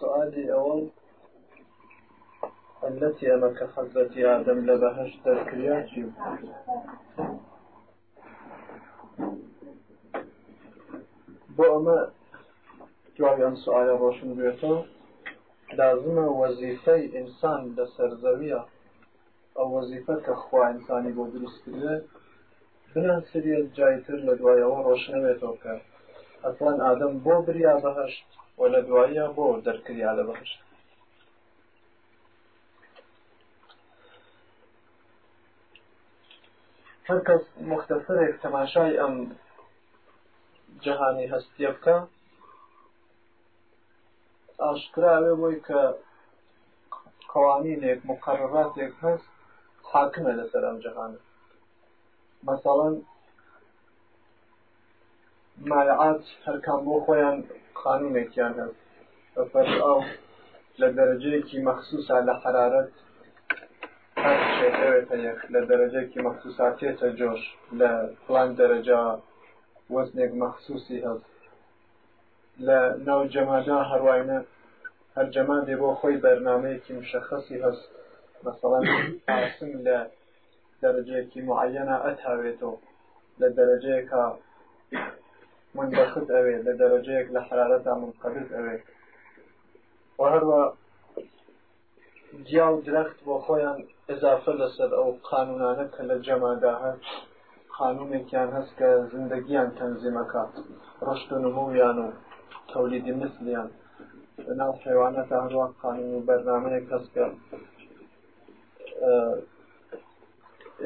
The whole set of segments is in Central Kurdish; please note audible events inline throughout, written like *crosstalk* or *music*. سعادی ئەوەڵ التي ئەمە کە حەزەتی ئادەم لە بەهشت دەرکریاجی بۆ ئەمە جوابیان سوالە ڕۆشن بێتەوە لازمە وەزیفەی ئینسان لە سەرزەویە ئەو وەزیفە کە خوا ئینسانی بۆ دروستکردێ بنان سریە جایتر لە دوایەوە ڕۆشنەوێتەوە کە ئەتوان ئادەم بۆ بریا بەهشت و لە دواییە بۆ دەرکریا لە بەخشت هەر کەس مختەفرێک تەماشای ئەم جەهانی هەستیە بکە ئاشکراوێ بۆی کە قوانینێک مقرراتێک هەست حاکمە لەسەر ئەم جەهانە مەساڵەن مایعات هەرکان بۆ خۆیان قانونێکیان هەب بەپەر ئاو لە دەرەجەیەکی مەخصوسا لە حرارەت شێتەوێتە یەک لە دەرەجەیەکی مەخصوسا تێتە جۆش لە پلان دەرەجا وەزنێک مەخصوسی هەست لە ناو جەمادا هەروایە هەر جەمادێ بۆ خۆی بەرنمەیەکی مشەخصی هەست مەسەڵەن ئاسم لە دەرەجەیەکی معەنە ئەتاوێتەوە لە دەرەجەیەکە منبسط ئەوێ لە دەرەجەیەک لە حرارەتا منقبض ئەوێ هەروە جیا و درەخت بۆ خۆیان اضافه لەسەر ئەو قانونانە کە لە جەمادا هەر قانونێکیان هەست کە زندگییان تەنزیمەکات ڕشت و نمویان و تەولیدی مثلیان ناو حیوانەت هەروە قانون و بەرنمەیە کەس کە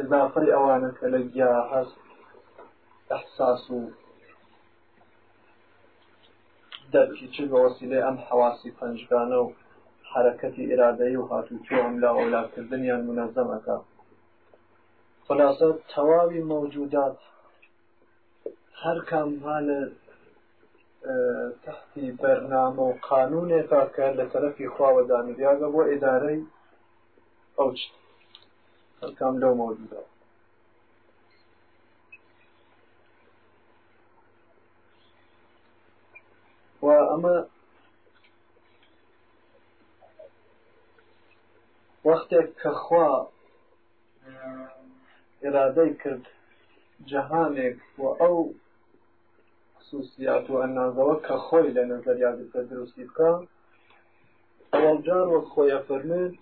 اضافەی ئەوانە کە لە گیا هەست احساس و دەرکی چ بە وەسیلێ ئەم حواسی پەنجگانە و حرەکەتی ئێرادایی و هاتوچوە ئەم لا ئەولاکردنیان منەزەمەکە خلاصە تەواوی مەوجودات هەر کامها لە تحتی بەرنامە و قانونێکا کە لە تەرەفی خواوە دامریاگە بۆ ئێدارەی ئەو هەر کام لەو مەوجودات ئەمە وەختێک کەخوا ئێرادەی کرد جەهانێک و ئەو خصوصیات و ئەنازەوە کە خۆی لە نەزەریادەکە دروستی بکە ئەوەجار وەک خۆیە فەرمێت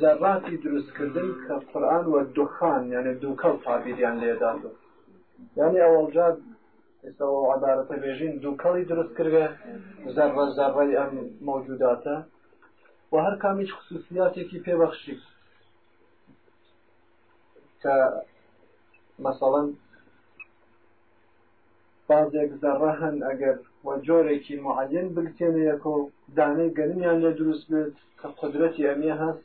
زەڕاتی دروستکردن کە قورآن وە دوخان یعنی دووکەڵ تابیریان لێدادە یعنی ئەوەجار ئێستا عبارەتە بێژین دووکەڵی دروست کردگە زەرڕە زەڕی ئەم مەوجوداتە و هەر کامیش خصوصیاتێکی پێبەخشی کە مەسەڵەن بازێک زەڕە هەن ئەگەر وە جۆرێکی معەن بکتێنەیەکۆ دانەی گەرمیان لە دروست بێت کە قدرەتی ئەمێ هەست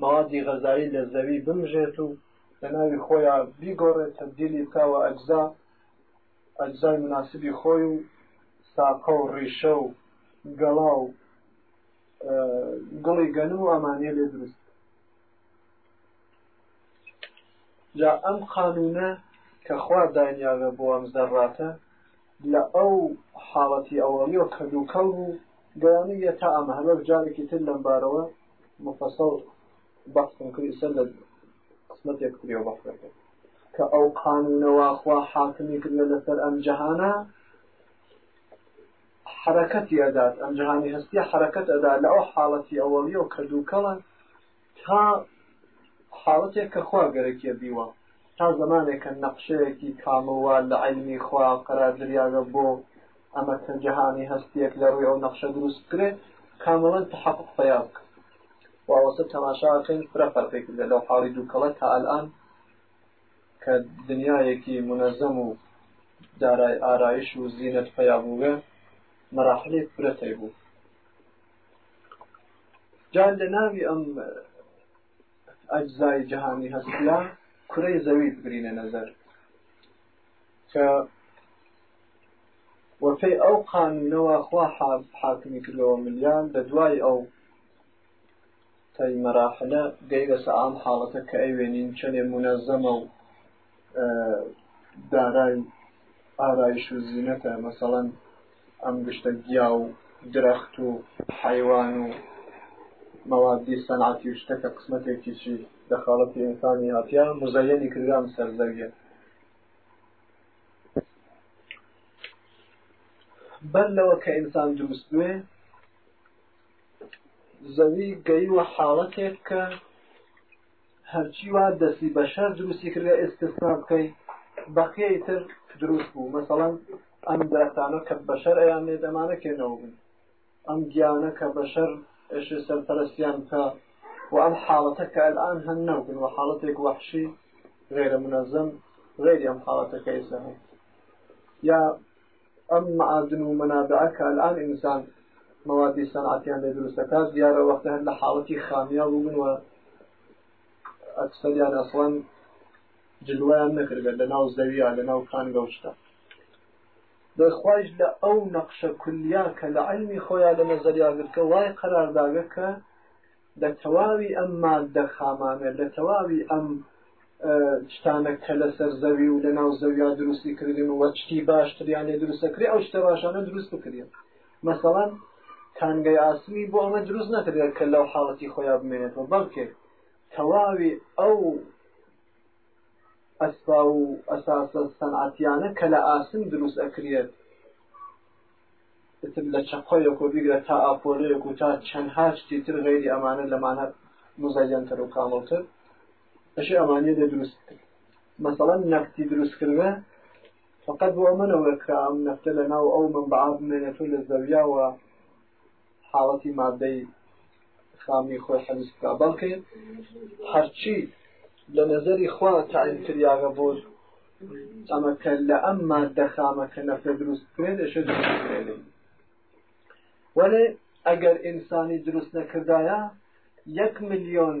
مەوادی غەزایی لە زەوی بمژێت و لە ناوی خۆیان بیگۆڕێت تبدیلی بکوە ئەجزا ئەجزای مناسبی خۆی و ساقە و ڕیشە و گەڵا و گڵی گەن و ئەمانە لێ دروست جا ئەم قانونە کە خوا دانیاگە بۆ ئەم زەڕاتە لە ئەو حاڵەتی ئەوەڵی و کەدووکەڵ و گەیانە تا ئەمە هەبەر جارێکی تر لەمبارەوە مفەسەڵ بەخم کردی سەر لە قسمتێک کریەوە بەفرەکە کە ئەو قانونەوەخوا حاکمی کردە لەسەر ئەم جەهانە حرەکەتی ئەدات ئەم جەهانی هەستی حرەکەت ئەدا لە ئەو حاڵەتی ئەوەڵی و کردوکەڵە تا حاڵەتێک کە خوا گەرەکیە بیوە تا زمانێکە نەقشەیەکی کامەوە لە عیلمی خوا قرار دریاگە بۆ ئەمە تەنجەهانی هەستێک لە ڕووی ئەو نەخشە دروست کرێت کامەڵەن تحقق فیاک واسە تەماشاکەین فرە فەرقی کردە لەو حاڵی دووکەڵە تا ئەلان کە دنیایەکی منەزەم و دارای ئارایش و زیینەت پەیابووگە مەراحلی فرەتەی بوو جان لە ناوی ئەم ئەجزای جەهانی هەستلا کوڕی زەوی بگرینە نەزەر کە وەفەی ئەو قانونەوە خوا حاکمی کردەوە ملیان لە دوای ئەو تەی مەراحلە گەیرەسە ئام حاڵەتە کە ئەیوێنین چەندێ منەزەمە و دارای ئارایش و زیینەتە مەسەڵەن ئەم گشتە گیا و درەخت و حیوان و مەوادی سەنعاتی و شتەکە قسمەتێکیشی دەخاڵەتی ئینسانی هاتیا مزەیەنی کردام سەرزەویە بەر لەوە کە ئینسان دروست دوێ زەوی گەیوە حاڵەتێک کە هەرچی وا دەستی بەشەر دروستی کردە ئێستسنا بکەی بەقیی تر دروست بوو مەسەڵەن ئەم درەتانە کە بەشەر ئەیان لێدەمانە کێنەوە بن ئەم گیانە کە بەشەر ئێش سەرپەرستیان کە و ئەم حاڵەتە کە ئەلان هەن نەوبن و حاڵەتێک وحشی غێرە منەزم غێری ئەم حاڵەتەکە ئێسە یا ئەم معادن و مەنابعە کە ئەلان ئینسان مەوادی سەنعاتیان لە دروستەکە دیارە وەختە هەر لە حاڵەتی خامیا بوو بنوە ئەکسەریان ئەسڵەن جلویان نەکردێت لە ناو زەویە لە ناو کان گەشتە دەخواش لە ئەو نەقشە کولیا کە لە عەلمی خۆیان لە نەزەریاگرکە وای قەرارداگە کە لە تەواوی ئەم مادە خامانە لە تەواوی ئەم شتانە کە لەسەر زەوی و لە ناو زەویا دروستی کردین و وەچتی باشتریان لێ دروستەکری ئەو شتە باشانە دروست بکرێن مەسەڵەن تانگەی ئاسمی بۆ ئەمە دروست نەکردێت کە لەو حاڵەتی خۆیان بمێنێتەوە بەڵکێ تەواوی ئەو ئەسبا و ئەساسە سەنعاتیانە کە لە ئاسم دروست ئەکرێت تم لە چەقۆیەک و بیگرە تا ئاپۆلەیەک و تا چەندها شتی تر غێری ئەمانە لەمانە مزایانتر و کاڵتر ئەش ئەمانە دە دروست مثلا نەفتی دروستکردە فقط بۆ منەوە کە ئەم نەفتە لە ناو ئەو من بەعاب منێنێت لە زەویاوە حاڵەتی مادەی خامی خۆی حەزکە بەڵکە هەرچی لە نظری خوا تاعیمکردیاگە بۆ ئەمەکە لە ئەم مادە خامەکە نەفە دروست کوێنێش وەێ ئەگەر ئینسانی دروست نەکردایە یەک میلیۆن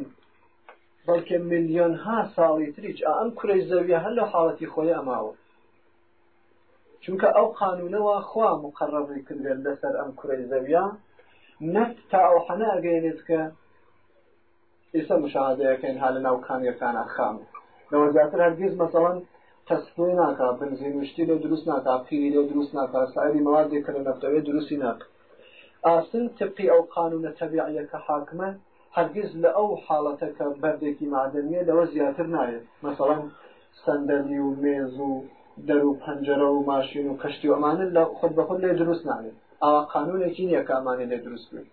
بەڵکە میلیۆن ها ساڵی تریچ ئەم کوی زەویە هەر لە حاڵەتی خۆی ئەماوە چونکە ئەو قانونەوە خوا مقرڕی کردێت لەسەر ئەم کوی زەویە نەفت تا ئەوحەنە ئەگەێنێت کە ئێستا مشاهدەیەەکەین هە لە ناو کامیەکانە خام لەوە زیاتر هەرگیز مەسەڵەن تەسپێ ناکا بنزینشتی لە دروست ناکا پیری لە دروست ناکا سایری مەوادێک کە لە نەفتەوەی دروستی ناک ئاسن تپی ئەو قانونە تەبیعە کە حاکمە هەرگیز لە ئەو حاڵەتەکە بەردێکی مادەنیە لەوە زیاتر نایێت مەسەڵەن سندلی و مێز و دەرو پەنجەرە و ماشین و کەشتی ئەمانن لە خود بەخود لێ دروست نابێت ئەوە قانونێکی نییە کامانێ لێ دروست بێت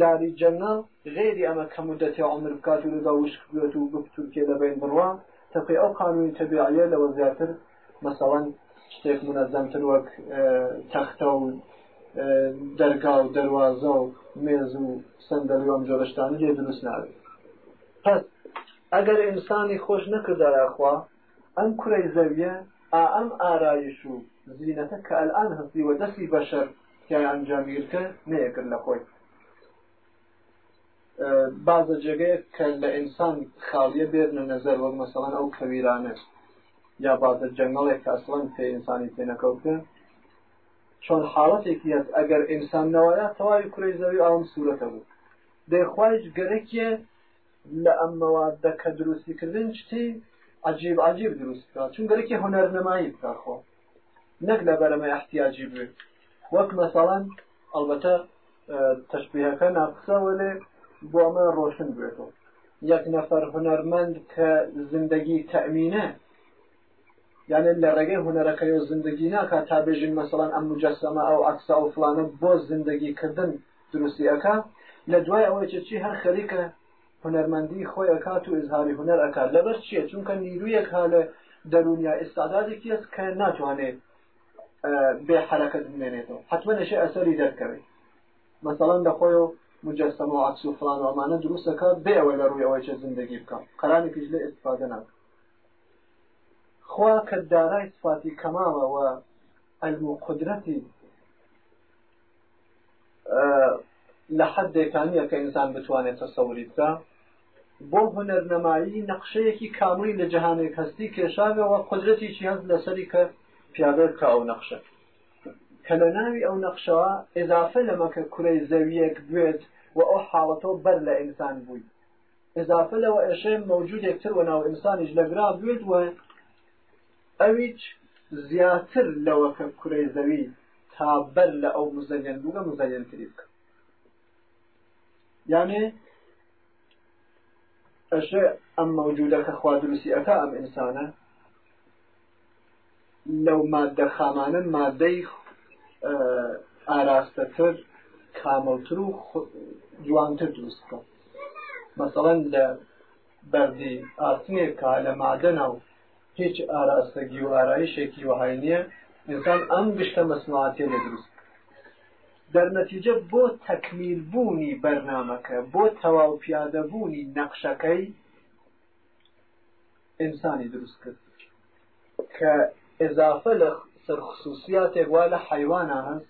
داری جەنە غێری ئەمە کە مدەتی عمر بکات و لەدا وشک بێت و گفتورکێ دەبین بڕوە تەقی ئەو قانونی تەبیعە لەوە زیاتر مەسەڵەن شتێک منەزەمتر وەک تەختە و دەرگا و دەواازە و مێز و سندەلوم جۆرەشتانی لێ دروست ناوێت پس ئەگەر ئینسانی خۆش نەکردداراخوا ئەم کوڕی زەویە ئا ئەم ئارایش و زینەتە کە ئەلان هەستی و دەستی بەشەر تیایان جاگیرکە نەیەکرد لە خۆی بازە جێگەیە کە لە ئینسان خاڵیە بێرنە نەزەر وەک مەسەڵەن ئەو کەویرانە یا بازە جەنگڵێک ئەسڵەن پێ ئینسانی تێنەکەوتن چۆن حاڵەتێکی هەست ئەگەر ئینسان نەوەیە تەواوی کوی زەوی ئەوم سوورەتە بوو دەیخواش گەرەکیە لە ئەم مەوادە کە دروستیکردن شتی عجیب عجیب دروست چون گەرەکی هوەرنەمایی بکخۆ نەک لە بەرەمە احتیاجی بێ وەک مەسەڵەن ئەلبەتە تشبیهەکە ناقسەوە لێ بۆ ئەمە ڕۆشن بێتەوە یەک نەفەر هونەرمەند کە زندگی تەمینە یعنی لە ڕێگەی هوەرەکەی و زندگی ناکە تا بێژین مەسەڵەن ئەم مجەسەمە ئەو ئەکسا و فلانە بۆ زندگیکردن دروستیەکە لە دوای ئەوەی چی هەر خەریکە هوەرمەندی خۆی ئەکات و ئزهاری هوەر ئەکات لەبەر چیە چونکە نیرویەک هە لە دەرونیا ئێستادادێکی ئەس کە ناتوانێت بێ حرەکەت بمێنێتەوە حتمما لەشێ ئەسەری دەرکەوێت مەسەڵەن دەخۆی و مجسم و عکس و فلان و ئەمانە دروستەکە بێ ئەوەی لە ڕووی ئەوەیە زندگی بکەم قەرانێکیش لێ استفاده ناکە خوا کە دارای سفاتی کەماوەوە ئەلم و قدرەتی لە حد دەکانیە کە ئینسان بتوانێتە سەوری بکە بۆ هوەرنەمایی نەخشەیەکی کاملی لە جهانێک هەستی کێشاوەوە قدرەتی چی هەست لەسەری کە پیاوێت کە ئەو نەخشە کە لە ناوی ئەو نەخشەوە ئێزافە لەمەکە کوڕی زەویەک بێت و ئەو حاڵەتەوە بەر لە ئینسان بووی اضافه لو اشياء موجود يكتر وناو انسان اجلقرا بيد و اويج زياتر لو كري زوي تابر لأو مزين بوغا مزين كريبك يعني اشياء ام موجودة كخواد رسيئة ام انسانة لەو مادە خامانە مادەی ئاراستەتر کامەتر و جوانتر دروستکە مثلەن لە بەردی ئاسنێکا لە مادەنا و هیچ ئاراستەگی و ئارایشێکی وهای نییە ئینسان ئەم گشتە مەسمعاتێ لە دروست دەرنەتیجە بۆ تەکمیل بوونی بەرنمەکە بۆ تەواو پیادە بوونی نەقشەکەی ئینسانی دروست کرد کە ئێزافە لە سەر خصوصیاتێک وا لە حیوانە هەست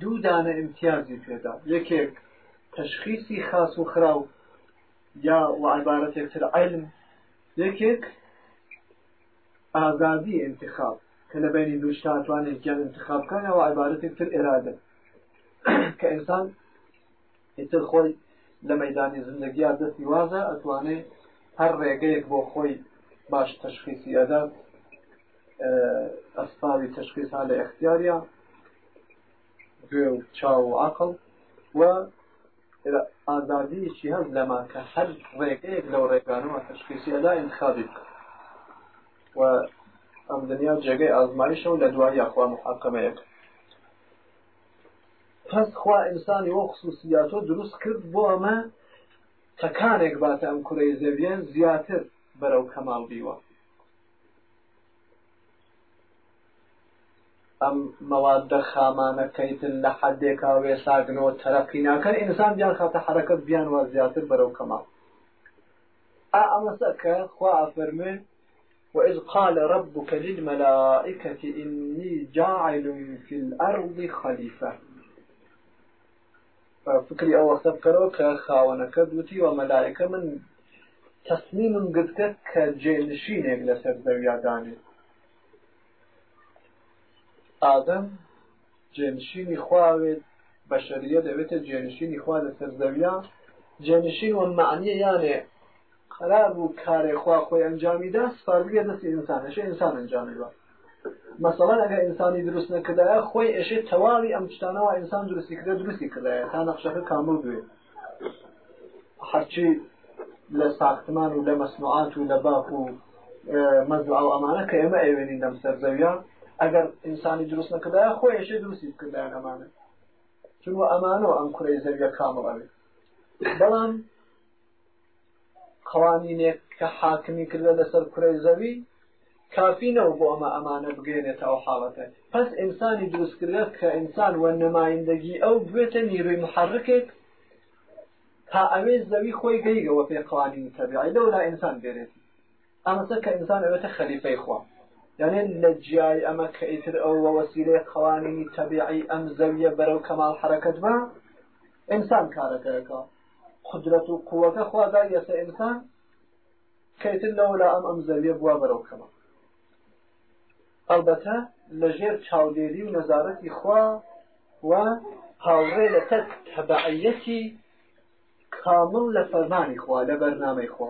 دوو دانە امتیازی پێدا یەکێک تشخیصی خاص و خراو یا وعبارەتێک تر علم یەکێک ئازادی انتخاب کە لە بینی دوو شتاتوانێک گیان انتخابکانەوە عبارەتێک تر ئێرادە کە ئینسان ئیتر خۆی لە مەدانی زندگییا دەستی وازە ئەتوانێت هەر ڕێگەیەک بۆ خۆی باش تشخیصی ئەدات أسباب التشخيص على اختيارها جو تشاو وعقل و آزادی چی هەست لەما کە هەر ڕێگەیەک لەو ڕێگانەوە تشخیسیدا انتخابی و ئەم دنیا جێگەی ئازمایشە و لە دوای یاخوا محاکەمەیەک پس خوا ئینسانی وە خصوصیاتۆ دروست کرد بۆ ئەمە تەکانێک باتە ئەم کوڕی زەویێن زیاتر بەرەو کەماڵ بیوە ئەم مەوادە خامانەکەیتن لە حدێکا وێساگنەوە تەرەقی ناکەن ئینسان بیان خاتە حرەکەت بیان وا زیاتر بەرەو کەما ئەمەسەکە خوا ئەفەرمن وإذ قال ربك للملائكة إني جاعل في الأرض خليفة فكري أو سبكرو كخاونك دوتي وملائكة من تصميم قدك كجينشينك لسر ذويا دانيت ئادەم جێنشینی خواوێت بەشەریە دەوێتە جێنشینی خوا لە سەرزەویا جێنشین و معنیە یانێ خراب و کارێخوا خۆی ئەنجامیدا سپارگە دەستی ئینسان ئەشێ ئینسان ئەنجامیوە مەسەڵەن ئەگە ئینسانی دروست نەکردایە خۆی ئەشێ تەواوی ئەم شتانەوە ئینسان درستی کردە درستی کردایە تا نەخشەکە کامل بێ هەرچی لە ساختمان و لە مەسنوعات و لە باخ و مەزوع ئەمانە کە ئێمە ئێوێنی لەم سەرزەویا ئەگەر ئینسانی دروست نکردای خۆیشی دروستی بکردیان ئەمانە چونوە ئەمانەوە ئەم کوی زەویە کامڕاوێ بەڵام قوانینێک کە حاکمی کردە لەسەر کوی زەوی کافینەوە بۆ ئەمە ئەمانە بگرێنێتەوە حاڵەتە پس ئینسانی دروستکردە کە ئینسان وە نەمایندەگی ئەو بێتە نیروی محرکێک تا ئەوێ زەوی خۆی گەیگەوە پێ قوانین تەبیعی لەولا ئینسان بێرێت ئەمەسە کە ئینسان ئەوێتە خەلیفەی خواوە یعنی لە جیای ئەمە کە ئیتر ئەوە وەسیلەیە قوانینی تەبیعی ئەم زەویە بەرەو کەمال حرەکەت بە ئینسان کارەکەەکە قدرەت و قوەکە خوادا یەسە ئینسان کەیتر لەەوە لە ئەم ئەم زەویە بووە بەرەو کەمە ئەلبەتە لەژێر چاودێری و نەزارەتی خوا و هاوڕێ لە تەک تەبعەتی کامل لە فەرمانی خوا لە بەرنامەی خۆ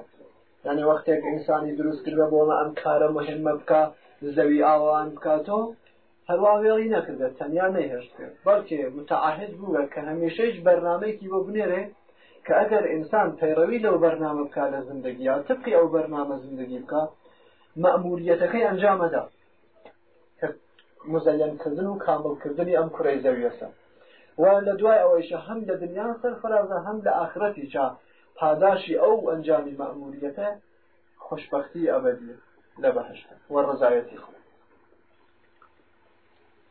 یعنی وەختێک ئینسانی دروست کردە بۆمە ئەم کارە مهمە بکە زەوی ئاوان بکاتەوە هەروە وێڵی نەکردێت تەنیا نەهێشت کرد بەڵکێ متعاهد بووە کە هەمیشەش بەرنمەیەکی بۆ بنێرێ کە ئەگەر ئینسان پەیڕەوی لەو بەرنامە بکە لە زندگییا تقی ئەو بەرنامە زندگی بکە مەموریەتەکەی ئەنجامەدا مزەلەنکردن و کاملکردنی ئەم کوڕی زەویەسە و لە دوای ئەوەیشە هەم لە دنیا سەرفرازە هەم لە ئاخرەتی چا پاداشی ئەو ئەنجامی مەموریەتە خوشببختی ئەبدیە لە بەهش وەڕزایەتی خۆ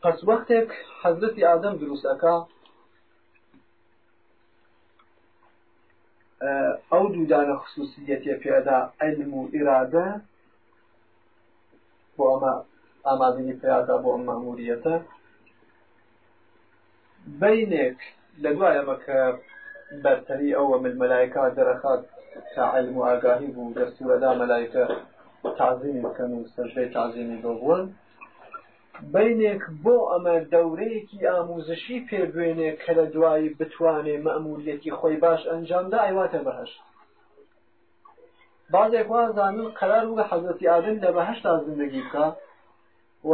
پس وەختێک حەزرەتی ئادەم دروستەکە ئەو اه، خصوصية في پێدا علم و ئیرادە اما ئەمە ئامادەنی پێدا بۆ ئەم ماموریەتە بینێک لە دوایەمە کە بەرتەری ئەوە ملمەلایکە دەرەخات تا علم و ئاگاهی بوو دەستورەدا مەلایکە تعظیمی بکەن و سەجدەی تعظیمی ببوون بینێک بۆ ئەمە دەورەیەکی ئاموزشی پێبوێنێ کە لە دوایی بتوانێ مەموریەتی خۆی باش ئەنجامدا ئەیواتە بەهشت بعضێک وازانن قرار بوو حەزەتی ئادن لە بەهشتا زندگی بکە و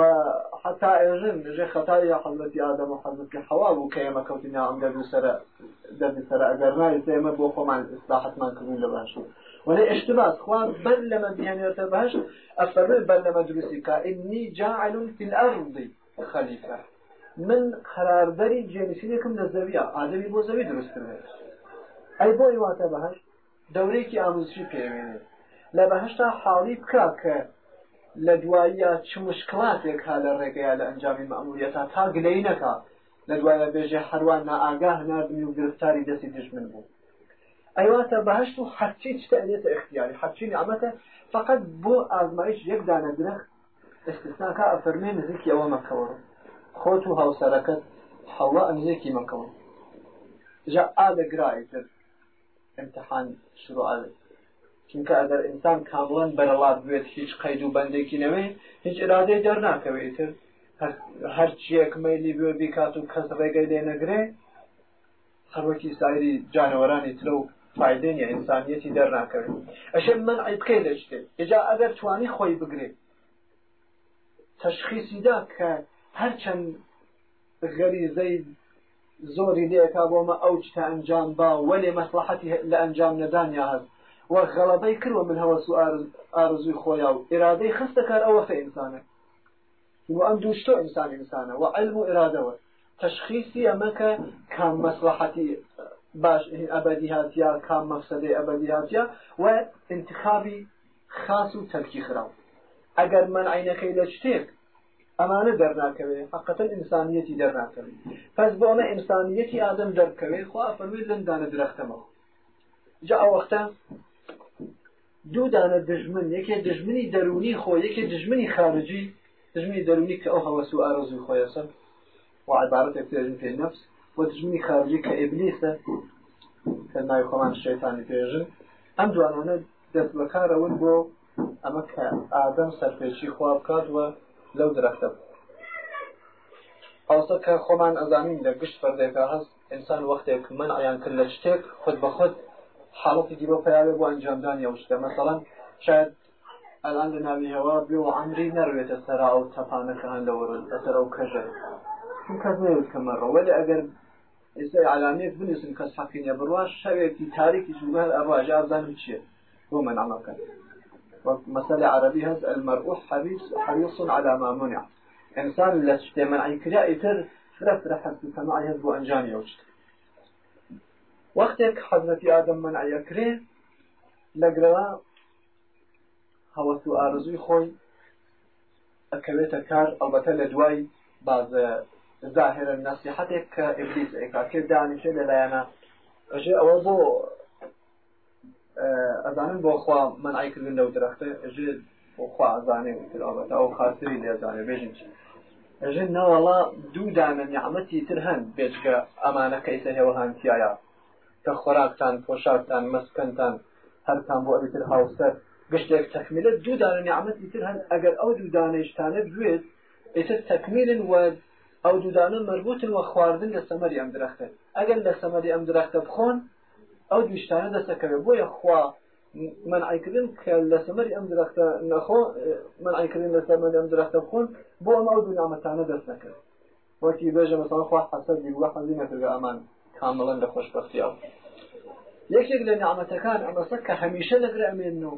حتا ئێژن دژێ خەتای یا حەزەتی ئادەم و حەزەتی حەوا بوو کە ئێمە کەوتنی ئەم دەبی سەر دەبی سەر ئەگەر نای ئێمە بۆ خۆمان ئیسلاحەتمان کردو لە بەهشت ولا اشتباس خوان بل لمن بيان يتبهش أفر بل لمن دروسك إني جاعل في الأرض خليفة من قرار داري جنسيكم للزبيع آدمي بو زبي دروس كرده أي بو يواتا بهش دوريكي آموزشي بيويني لبهشتا حالي بكاك لە دواییە چ مشکلاتێک ها لە ڕێگەیە لە ئەنجامی مەموریەتا تا گلەی نەکە لە دوایە بێژێ هەروان ناگاه نابنی و گرفتاری دەستی دژمن بوو ئەیواتە بەهشت و حچی شتە ئەێتە اختیاری حچی نعممەتە فقط بۆ ئازمایش یەک دانە درخت استثناکە ئەفەرمێ نزیکی ئەوە مەکەوە خۆت و هاوسەرەکەت حەڵا ئەنزێکی مەکەون جا ئادەگرایتر امتحان شروع ئاێت چونکە ئەگەر ئینسان کامڵەن بەرەڵات بێت هیچ قەید و بەندێکی نەوێ هیچ ئرادەی دەرناکەوێتتر هەرچیەک مەلی بێ بیکات و کەس ڕێگەی لێ نەگرێ هەروەکی سایری جانەوەرانی ترە و فایدێن یا ئینسانیەتی دەرناکەن ئەشێ من عیبکەی لە شتێ ئێجا ئەگەر توانی خۆی بگرێت تەشخیسیدا کە هەرچەند غەریزەی زۆری لێکا بۆمە ئەو چتە ئەنجام با وەێ مەسلحەتی لە ئەنجام نەدانیا هەست وە غەڵەبەی کردوە من هەوە سو ئارزوی خۆیا و ئێرادەی خستەکار ئەوە فە ئینسانە ئەم دوو شتۆ ئینسان ئینسانە و علم و ئێرادەوە تشخیصی ئەمەکە کام مەسلحەتی باش ابدی هاتیا کام مقصد ابدی هاتیا و انتخابی خاص و ترکی خراو اگر من عینەکەی لە شتێک ئەمانە دەرناکەوێ حقەتەن ئینسانیەتی دەرناکەوێ پس بۆ ئەمە ئینسانیەتی ئادەم دەرکەوێ خوا فەرمووی لەم دانە درەختەمەوە جا ئەوەختە دوو دانە دژمن یەکێ دژمنی دەرونی خۆ یەکێ دژمنی خارجی دژمنی دەرونی کە ئەو هەوەس و ئارزوی خۆیەسە وعبارەتێک تێژن پێ نفس بۆ دژمنی خارجی کە ئبلیسە کە ناوی خۆمان شێتانی پێژن ئەم جوانانە دەست بەکارەون بۆ ئەمە کە ئادەم سەرپێکی خوا بکاتوە لەو درەختە پاسە کە خۆمان ئەزانین لە گشت فەردێکە هەست ئینسان وەختێک من ئایان کرد لە شتێک خود بە خود حاڵەتی دیبە پیاوێ بۆ ئەنجامدان یا شتە مەسەڵەن شاید ئەلان لە ناوی هەوا بێ و عمری نەروێتە سەرا ئەو تەپانەکە هەندەوەرن لەسەر ئەو کەژە چون کەس نێوت کەمەڕەوەلی ئەگەر ئێستا کس بنووسن کەس حەقینە شوی شەوێکی تاریکی ابو عجاب جوگەر چیه رو من بۆ منعمەکە و مثال عربی هەز المەرعوح حەبیس حەویص على ما منع ئینسان لە شتێ منعیکرا ئیتر فرە فرە حەز تەماعی هەز بۆ ئەنجامی ئەو شت وەختێک حەزەتی ئادەم منعیەکرێ لەگرەوە هەوەس و ئارزووی خۆی ئەکەوێتە کار البته لە دوای ظاهرا نصيحتك كإبليس إيكا كرداني كده لأنا أجي أول بو ئەزانن بۆ خوا منعیکردن لەو درختە ژێت بۆ خوا ئەزانێ ترابەت ئەو خاسری لێزانێ بێژین ژێت نەوەڵا دوو دانە نیعممەتی تر هەند بێچکە ئەمانە کەیسە هێوەهانتیایە کە خۆراکتان پۆشاکتان مەسکەنتان هەرتان بۆ ئەبیتر هاوسەر گشتێک تەکمیلە دوو دانە نیعممەتی تر هەند ئەگەر ئەو دوو دانەیشتانە بێت ئیتر تەکمیلن وە ئەو دوودانە مربوطن وە خواردن لە سەمەری ئەم درختە ئەگەر لە سەمەری ئەم درختە بخۆن ئەو دوشتانە دەسەکەوێت بۆیە خوا منعیکردن کە لە سەمەری ئەم درختە نەخۆ منعیکردن لە سەمەری ئەم درختە بخۆن بۆ ئەمە ئەو دوو نامەتانە دەستەکەن وەکی بێژە مەسان خوا حەسەر وە حەزی نەکردگە ئەمان کامەڵەن لە خۆشبەختیا یەکێک لە نعمەتەکان ئەمەسە کە هەمیشە لەگرە ئەمێن و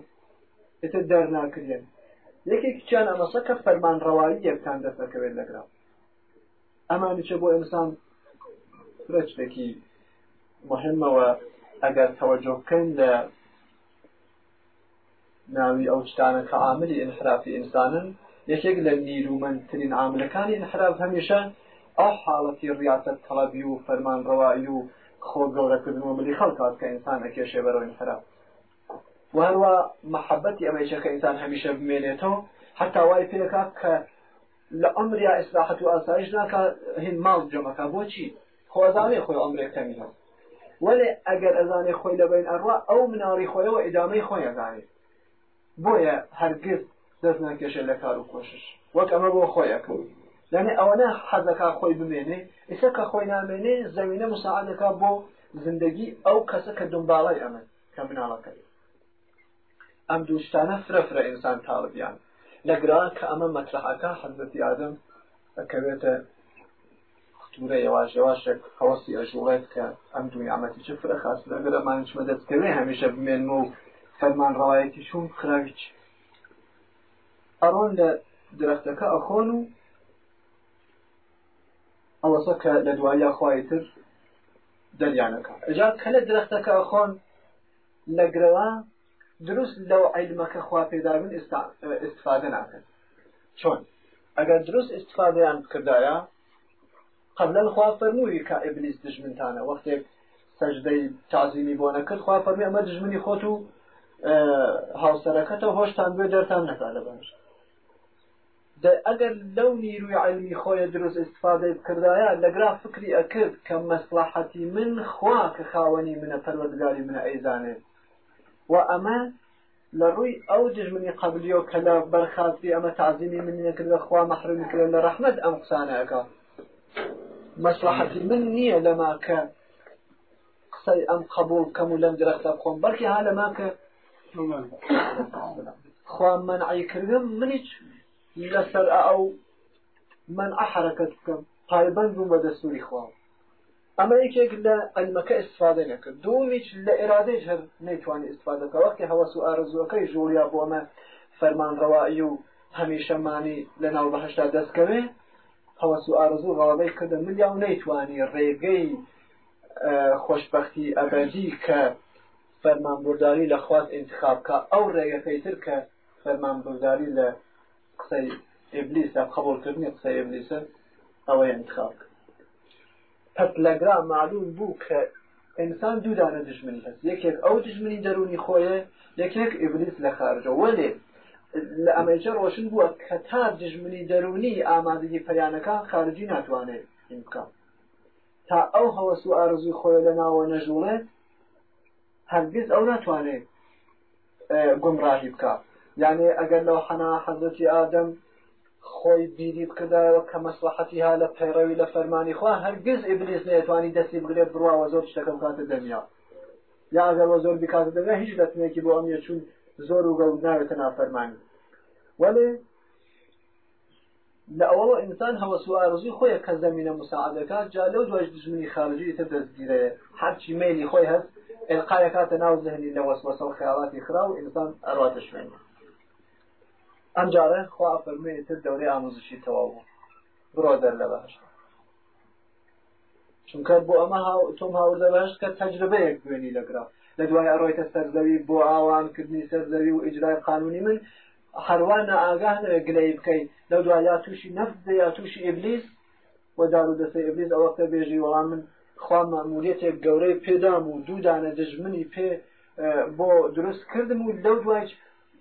ئتر دەرناکردێن یەکێک چیان ئەمەسە کە فەرمانڕەوایی یەکتان دەستەکەوێت لەگرام ئەمانچە بۆ ئینسان فرە شتێکی مهمەوە ئەگەر تەوەجۆکەین لە ناوی ئەو شتانە کە عاملی ئینحرافی ئینسانن یەکێک لە نیرومەندترین عاملەکانی انحراف هەمیشە ئەو حاڵەتی ڕاست تەڵەبی و فەرمان ڕەوایی و خۆ گەورەکردن و ملی خەڵکات کە ئینسان ئەکێشێ بەرەوە انحراف وهروە محەبەتی ئەمەیشەکە ئینسان هەمیشە بمێنێتەوە حتا وای پێکات کە لە ئەمریا ئیسلاحەت و ئاسایش ناکە هین ماڵ جەمەکە بۆچی خۆزانێ خۆی ئەمرێک تەمینە وەێ ئەگەر ئەزانێ خۆی لەبین ئەڕوا ئەو مناری خۆیەوە ئیدامەی خۆی ئەزانێت بۆیە هەرگز دەست نەکێشێ لە کار و کۆشش وەک ئەمە بۆ خۆیەکەوت لەنێ ئەوەنە حەزەکە خۆی بمێنێ ئیسەکە خۆی نامێنێ زەوینە مساعدەکە بۆ زندگی ئەو کەسە کە دنباڵی ئەمە کە مناڵەکەی ئەم دووشتانە فرەفرە ئینسان تاڵبیان لەگرا کە ئەمە مەترحەکە حەزەتی ئادەم ئەکەوێتە ختورە یواش یواشێک هەوەسی ئەژوڵێت کە ئەم دوی ئامەتی چ فرە خاص لەگەرە مانچمە دەستکەوێ هەمیشە بمێنمە و فەرمان ڕایەتی شوم خراویچ ئەڕۆن لە درەختەکە ئەخۆن و ئەوەسە کە لە دوایە خوایتر دەریانەکە ئەجا کە لە درەختەکە ئەخۆن لەگرەوە دروست لەو عیلمەکە خوا پێدابن استفاده ناکەن چۆن ئەگەر دروست استفادەیان کردایە قبل خوا فەرمووی کە ئبلیس دژمنتانە وەختێک سەجدەی تازیمی بۆ نەکرد خوا فەرمی ئەمە دژمنی خۆت و هاوسەرەکەتەوە هۆشتان بێ دەرتان نەکا لە بەش ئەگەر لەو نیروی علمی خۆیە دروست استفاده کردایە لەگرا فکری ئەکرد کە مەسلحەتی من خوا کە خاوەنی منە پەروەگاری منە ئەیزانێت و اما لروي أو جزمني قبليو كلا برخاتي أما تعزيمي مني كلا أخوة محرومي كلا لرحمة أم قسانعك مصلحتي مني لما ك قصي أم قبول كم لم درخت أقوم بركي هذا ما ك خوا منعي كردم منيش لسر أو منع حركتكم قايبا بما دستوري خواه ئەمە یەکێک لە ئەلمەکە استفاده نەکرد دومیش لە ئێرادەیش هەر نەیتوانانی استفادەکە وەکی هەوەس و ئارزوەکەی ژووریا بۆ ئەمە فەرمانڕەوایی و هەمیشەمانی لە ناو بەهشتا دەستکەوێ هەوەس و ئارزوو غەڵەبەی کردە ملیا و نەیتوانی ڕێگەی خۆشببختی ئەبەدی کە فەرمانبورداری لە خواست انتخابکە ئەو ڕێگەکەیتر کە فەرمانبورداری لە قسەی ئبلیسە قبولکردنی قسە ئبلیسە ئەوەی انتخابکە پس لەگرا معلوم بوو کە ئینسان دوو دانە دژمنی هەست یەکێک ئەو دژمنی دەرونی خۆیە یەکێک ئیبلیس لە خارجە وەێ لە ئەمریکا ڕۆشن بووە کە تا دژمنی دەرونی ئامادەی پەیانەکان خارجی ناتوانێت بکات تا ئەو هەوەس و ئارزوی خۆی لە ناوە نەژوڵێت هەرگیز ئەو ناتوانێت گمڕاهی بکات یعنی ئەگەر لەو حەنا حەزەتی ئادەم خۆی بیری بکردایەوە کە مەسلحەتی ها لە پەیڕەوی لە فەرمانی خوا هەرگیز ئیبلیس نەیەتوانی دەستی بگرێت بڕواوە زۆر شتەکەم کاتە دەمیا یا ئەگەرەوە زۆر بیکات دەمێ هیچ دەتمێکی بۆ ئەم چون زۆر وگە ناوێتە نافەرمانی وەێ لە ئەوەوە ئینسان هەوە سوارزی خۆیە کە زمینە مساعدەکە جا لەو دوش دژمنی خارجی تر دەستگیرەیە هەرچی میلی خۆی هەست ئلقاەکاتە ناو زهنی لە وەسوەسە و خیاڵاتی خرا و ئینسان ئەڕاتە شوێنە ئەم جارە خوا فەرمێتتر دەورەی ئامۆزشی تەواو بوو بڕۆ دەر لە باش چونکە بۆ ئەمە تۆم هاوردە باش کە تەجربەیەک دوێنی لەگرا لە دوای ئەڕۆیتە سەرزەوی بۆ ئاوانکردنی سەرزەوی و ئیجرای قانونی من هەروانە ئاگان گلەی بکەیت لەو دوای یا تووشی نەفت یا تووشی ئبلیس وەدار و دەسەی ئبلیس ئەوەختە بێژی وەڵام من خوا مەموریتێک گەورەی پێدام و دوودانە دژمنی پێ بۆ دروست کردم و لەو دوای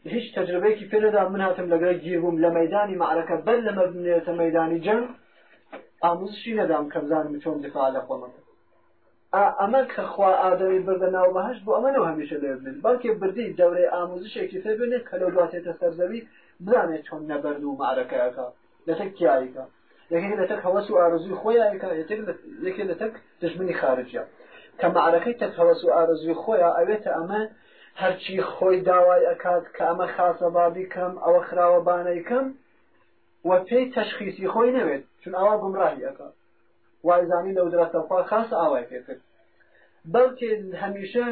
هیچ تجربەیەکی پێدا من هاتم لەگەڵ گیربووم لە مەدانی معرەکە بەر لەمە بنێتە مەدانی جەنگ ئاموزشی نەدام کە بزانم چۆن دفاع لە خۆمەکە ئەمە کەخوا ئادەوی بردە ناو بەهشت بۆ ئەمەەوە هەمیشە لێ بن بەڵکێ بردی دەورەی ئاموزشێکی فێ بێنێت کە لە دواتێتە سەرزەوی بزانێت چۆن نەبەرد و معرەکەەکە لەتەک کیاییکە یەکێک لەتەک هەوەس و ئارزوی خۆیانکە یەکێک لەتەک دژمنی خارجە کە معرەکەی تەک هەوەس و ئارزوی خۆیان ئەوێتە ئەمە هەرچی خۆی داوای ئەکات کە ئەمە خاسەبادی کەم ئەوە خراوەبانەی کەم وە پێی تەشخیسی خۆی نەوێت چون ئاوا گمڕاهی ئەکات وایزانی لەو دراتەخوا خاصە ئاوای پێکرد بەڵکێ هەمیشە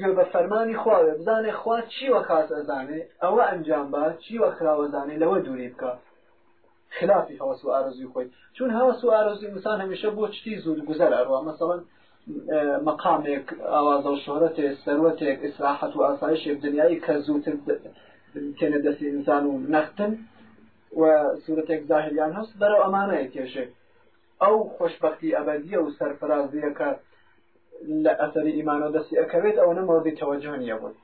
گوێ بە فەرمانی خواوێ بزانێ خوا چیوە خاص ئەزانێ ئەوە ئەنجام بە چیوە خراوەزانێ لەوە دووری بکە خلافی هەوەس و ئارزوی خۆی چون هەوەس و ئارزوی ئینسان هەمیشە بۆ چتی زود گوزەر ئەروە مەسەڵەن مەقامێک ئاوازە و شۆرەتێک سەرەتێک ئیسراحەت و ئاسایشێک دنیای کە زووتر تێنە دەستی ئینسان و نەختن و سوورەتێک زاهریان هەست بەرەو ئەمانەیە کێشێک ئەو خۆشببختی ئەبدیە و سەرفرازیەکە لە ئەسەری ئیمانەوە دەستی ئەەکەوێت ئەو نەمەوەی تەوەجانە بوون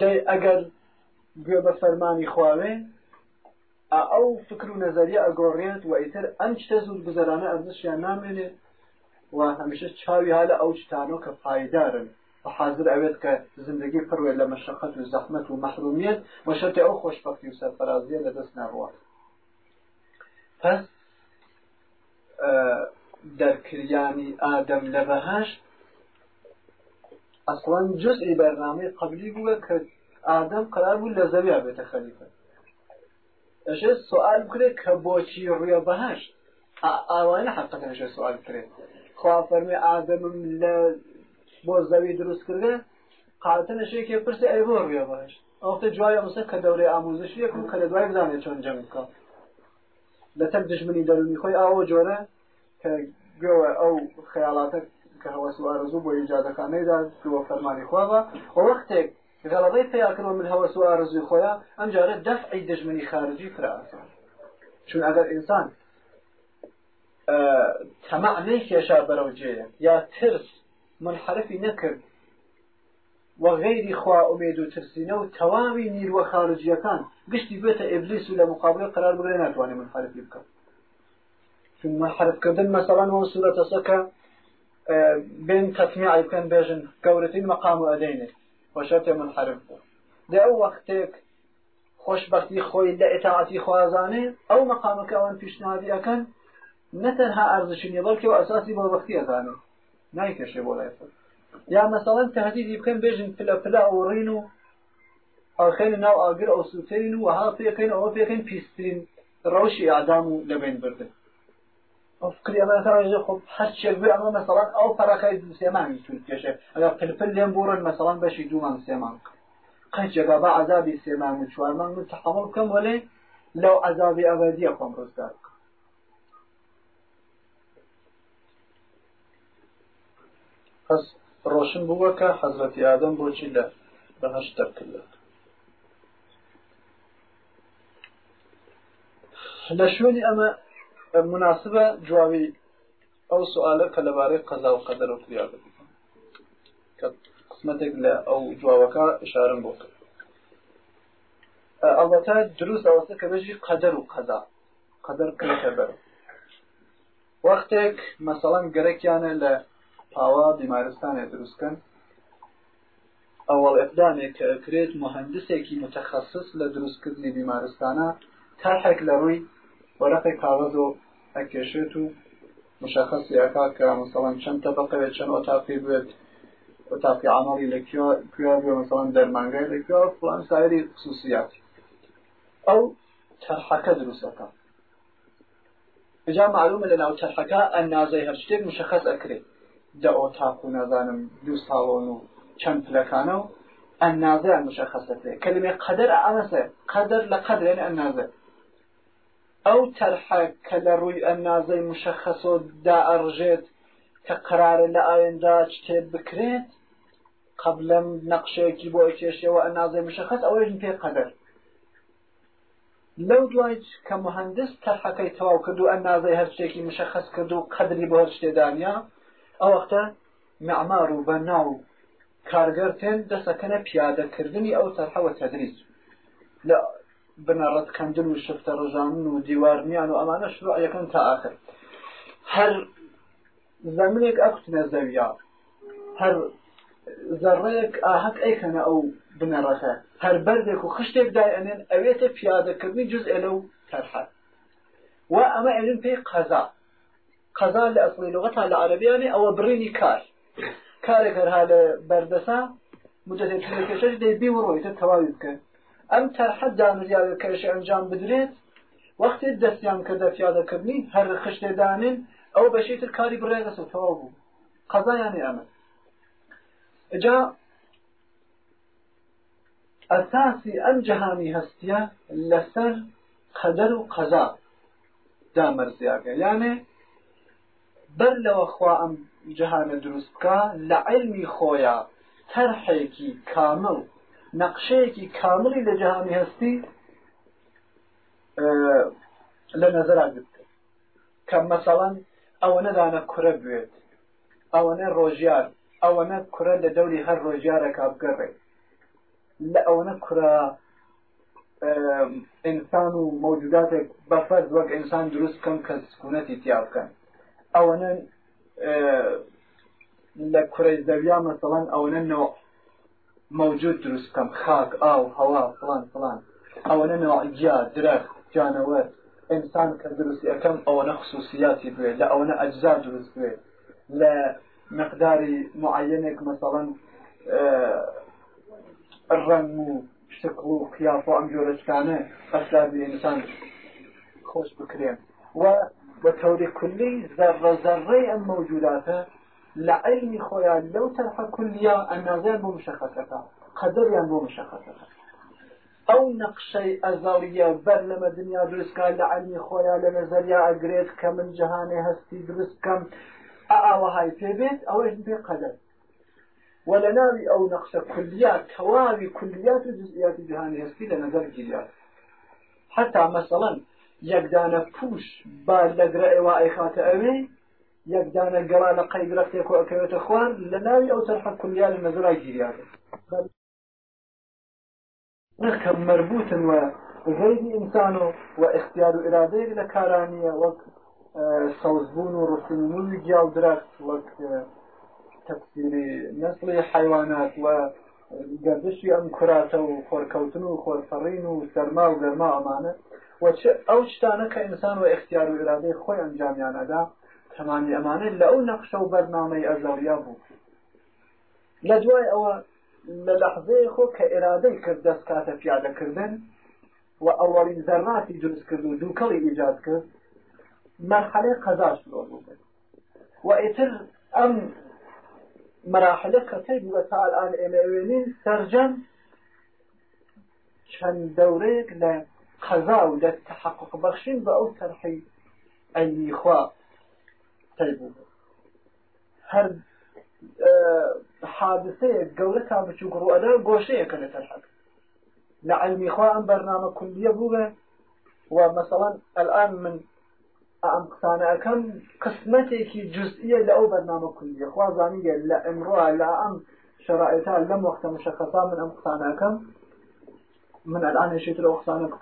دەی ئەگەر گوێ بە فەرمانی خواوێ ئەو فکر و نەزەریە ئەگۆڕێت و ئیتر ئەم شتە زود بزەرانە ئەزشیان نامێنێت و هەمیشه چاوی هالە ئەو شتانۆ کە پایدارن حاضر ئەوێت کە زندگی پڕوێت لە مەشقەت و زەحمت و مەحرومیت وەشەتی ئەو خۆشببختی و سەرفەرازیە لە دەست ناڕوات پس دەرکریانی ئادەم لە بەهشت ئەسڵان جزئی بەرنامەی قبلی بووە کە ئادەم قرار بوو لە زەویا بێتە خەلیفە ئەش سوال بکرێت کە بۆچی ڕویە بەهشت ئاوانە حقەکەش سوال کرێت خوا فەرمی ئادەمم لە بۆ زەوی دروستکردە قاتنە شێکێ پرسی ئەی بۆ ڕویە باش ئەوختە جوایە مسە کە دەورەی ئامۆزشیەکم کە لە دوای بزانێت چۆن جەم بکە لە تەم دژمنی دەرونی خۆی ئاوە جۆرە کە گەوە ئەو خەیاڵاتە کە هەوەس و ئارزوو بۆ ئیجادەکانەیدا دووە فەرمانی خواوە ئەو وەختێک غەڵەی پیاکردەوە من هەوەس و ئارزوی خۆیان ئەمجارە دەفعی دژمنی خارجی فراسان چون ئەگەر ئینسان تەمە نەیکێشا بەرەو جێیە یا ترس منحرفی نەکرد وغیری خوا ئومێد و ترسینە و تەواوی نیروە خارجیەکان گشتی بێتە ئبلیس و لە مقابل قرار بگرێ ناتوانێت منحرفی بکەم چون منحرفکردن مەسەڵان ئەو سورەتە سەکە بێن تەفمی عیکەن بێژن گەورەترین مەقام و ئەدەینێت وەشەتێ منحرف بوو لە ئەو وەختێک خۆشببختی خۆی لە ئێتاعاتی خوازانێ ئەو مەقامەکە ئەوان پیشنهادیەکەن نه تنها ارزشی بلکه و اساسی از ازانه نیکشی بولای خود یا مثلا تهدیدی بکن بێژن پلا پلا ئەوڕین و ئاخێن ناو ئاگر ئەو سووتین و ها پێکەین ئەوە پێکەین پیسترین ڕەوشی ئادام و لەبێن بردن ئەو فکرێمەژە خب هەرچێک بێ ئەمە مەسەڵان ئەو سیمانی سێمانی کشه اگر ئەگەر پلپل لێم بورن مەسەڵان بەشی دومان سیمان. قید جا با عذابی سیمان و چوارمان و تحمل بکەم وەلێ لەو عذابی ئەوەدیە خۆم پس ڕۆشن بووە کە حەزەتی ئادەم بۆچی لە بەهشت دەکرد لە شوێنی ئەمە مناسبە جوابی ئەو سوالە کە لەبارەی قەزا و قەدەر و کریا کە قسمەتێک لە ئەو جوابەکە شارم بۆ کرد ئەڵەتە دروست ئەوەسە کە بەژی قەدەر و قەزا قەدەر کلەکە بەر وەختێک مەسەڵەن گەرەکیانە لە پاوا بیمارستانێک دروستکەن ئەوەڵ ئەقدامێک کە ئەکرێت مهندسێکی متەخصص لە دروستکردنی بیمارستانە تاحێک لە ڕووی وەرەقی کاغەز و ئەکێشێت و مشخصیەکە کە مثلەن چەند تەبقەوێت چەند ئۆتاقی بێت ئۆتاقی عملی لە کوێ بێ مثلەن دەرمانگای لە کوێ فلان سایری خصوصیاتی ئەو تەرحەکە دروستەکە جا معلومە لە ناو تەرحەکە ئەنازای هەر شتێک مشخص ئەکرێت دە ئۆتاق و نازانم دوو ساڵۆن و چەند پلەکانە و ئەنازە مشخصە پێ کلمێ قەدەر ئەمەسە قەدەر لە قەدرێن ئەنازە ئەو تەرحە کە لە ڕووی ئەنازەی مشخصۆ دا ئەڕژێت کە قرارە لە ئایندا شتێ بکرێت قبلم نەقشەیەکی بۆ کێشەوە ئەنازەی مشخص ئەوەژن پێ قەدەر لەو دوای کە مهندس تەرحەکەی تەواو کردو ئەنازەی هەرچێکی مشخص کردو قدری بۆ هەر شتێدانیا ئەو وەختە معمار و بە ناو کارگەرتێن دەسەکەنە پیادەکردنی ئەو تەرحەوە تەدریس لە بنەڕەتکەندن و شفتە ڕژانن و دیوارنیان و ئەمانە شروع یەکەن تا ئاخر هەر زەمنێک ئەکوتنە زەویا هەر زەڕەیەک ئاهەک ئەیکەنە ئەو بنەڕەتە هەر بەردێک و خشتێک دایەنێن ئەوێتە پیادەکردنی جز ئێلە و تەرحەت و ئەمە ئەلن پێی قەزا قەزا لە ئەسڵی لغەتا لە عەرەبیانێ ئەوە برینی کار کارێک هەرها لە بەردەسا مدەتێکشش دەی بی وڕۆیتە تەواوی بکە ئەم تەرحەت دامریا کەش ئەنجام بدرێت وەختی دەستیان کردە پیادەکردنی هەر خشتێدانین ئەو بەشێتر کاری بڕێگەسە تەواو بوو قەزایانی ئەمە جا ئەساسی ئەم جەهانی هەستە لەسەر قەدەر و قەزا دامەرزیاگە یانێ بەر لەوە خوا ئەم جەهانە دروست بکە لە عیلمی خۆیە تەرحێکی کامل نەقشەیەکی کاملی لە جەهانی هەستی لە نەزەرا بکە کە مەسەڵەن ئەوە نەدانە کورە بێت ئەوەنە ڕۆژیار ئەوەنە کورە لە دەوری هەر ڕۆژیارەکە بگەڕێ لە ئەوەنە کورە ئینسان و مەوجوداتێک بەفەر وەک ئینسان دروست کەم کە سکوونەتی تیا بکەن ئەوەنە لە کوڕی زەویا مەسەڵەن ئەوەنە نەوە مەوجود دروستکەم خاک ئاو هەوا فلان فلان ئەوەنە نەوەگیا درەخت جانەوەر ئینسان کە دروستیەکەم ئەوەنە خصوصیاتی بێ لە ئەوەنە ئەجزا دروست بێ لە مقداری معەنێک مەسەڵەن ڕەنگ و شکل و قیافە ئەم جۆرەشکانە ئەسلابی ئینسان خۆش بکرێن و وتوري كلي ذرة ذرة الموجودات لعلم خويا لو ترح كليا انا غير ممشخصة قدر يا ممشخصة أو نقشي أزرية بل لما دنيا درسك لعلم خويا لنزل يا أقريت كمن جهاني هستي درسك أعوى هاي في بيت أو إجن في قدر ولناوي أو نقشة كليات توابي كليات جزئيات جهاني هستي لنزل جليات حتى مثلاً یەکدانە پوش بار لەگرە ئێوە ئەیخاتە ئەوێ یەکدانە گەڵا لە قەی درەختێک و ئەکەوێتە خوار لە ناوی ئەو سەرحە کولییا لە مەزرا گیریاگە نەکە مربوطن وە غیری ئینسان و و اختیار و ئرادەیەک لە کارانیە وەک سەوزبوون و ڕستنبوونی گیاو درەخت وەک تەفسیری نەسڵی حیوانات وە گەردشی ئەم کوراتە و خۆرکەوتن و خۆرفەڕین و سەرما و گەرما ئەمانە ئەو شتانە کە ئینسان و اختیار و ئرادەی خۆی ئەنجامیانەدا تەمانی ئەمانە لە ئەو نەخشە و بەرنامەی ئەزەویا بوو لە دوای ئەوە لە لەحزەیە خۆ کە ئێرادەی کرد دەست کاتە پیادەکردن و ئەوەڵین زەرماتی دروست کرد و دووکەڵی ئیجاد کرد مەرحەلەی قەزاش بوو و ئیتر ئەم مراحل کە پێی بووە تا ئەلان ئێمە ئەوێنین سەرجەم چەند دەورەیەک لە قەزا و لە تحقق بەخشین بە ئەو تەرحی ئەلیخوا پێی بوو هەر حادثەیە گەورە تا بچوو گڕوەدە گۆشەیەکە لە تەرحەکە لە خوا ئەم بەرنامە کوندیە بووە و من ئەم قسانەکەم قسمەتێکی جزئیە لە ئەو بەرنامە کولیە خوازانیە لە ئەمڕۆ لە ئەم شرائطا لەم وەختە مشخصا من ئەم قسانەکەم من الآن شتر أو قسانك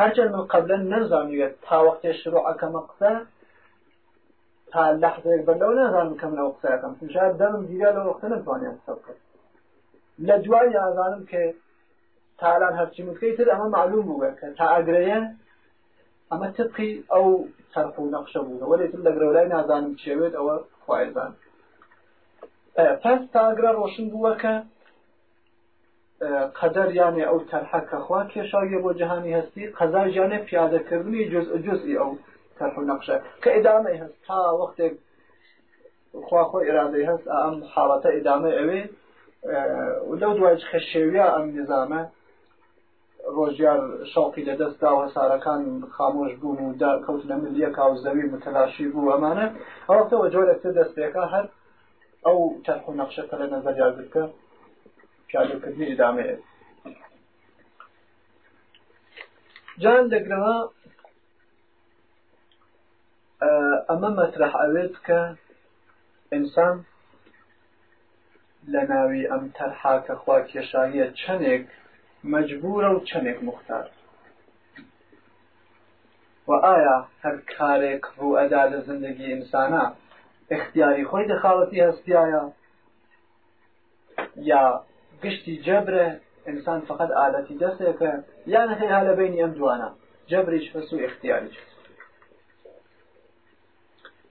هرچند من قبلا نزانیت تا وقت شروع کم قصه تا لحظه بلو نزانم کم لو قصه کم چون شاید دم دیگه لو وقت نتوانی حساب کرد لجوای آزانم که تا الان هرچی متکی تر اما معلوم بوده که تا اگریه ئەمە تبقی ئەو سەرف و نەخشە بوونەوە لێتم لە گرەولای نازانم چێوێت ئەوە خوایزان پس تاگرا ڕۆشن بووە کە قەدەر یانێ ئەو تەرحە کەخوا کێشاگێ بۆ جیهانی هەستی قەزای ژیانێ پیادەکردنی جز جزئی ئەو تەرح و نەقشە کە ئیدامەی هەست تا وەختێک خواخۆ ئێرادەی هەست ئەم حاڵەتە ئیدامە ئەوێ لەو دوای خەشێویا ئەم نظامە ڕۆژیار شەڵقی لە دەستدا و هەسارەکان خامۆش بوون و کەوت لە ملیە کاو زەوی متلاشی بوو ئەمانە ئەوەوە جۆرە تر دەستێکە هەر ئەو چەرخ و نەخشەکە لە نەزەرجارکە پیاکردنی دامێت جان دەگرەوە ئەمە مەسرح ئەوێت کە ئینسان لە ناوی ئەم تەرحاکەخوا کێشاییە چەندێک مەجبورە و چەندێک مختار و ئایا هەر کارێک ڕوو ئەدا لە زندگی ئینسانە اختیاری خۆی دەخاڵەتی هەستیایە یا گشتی جەبرە ئینسان فقط ئالەتی دەستێکە یان خێها لە بینی ئەم دوانە جەبریش هەسو اختیاریش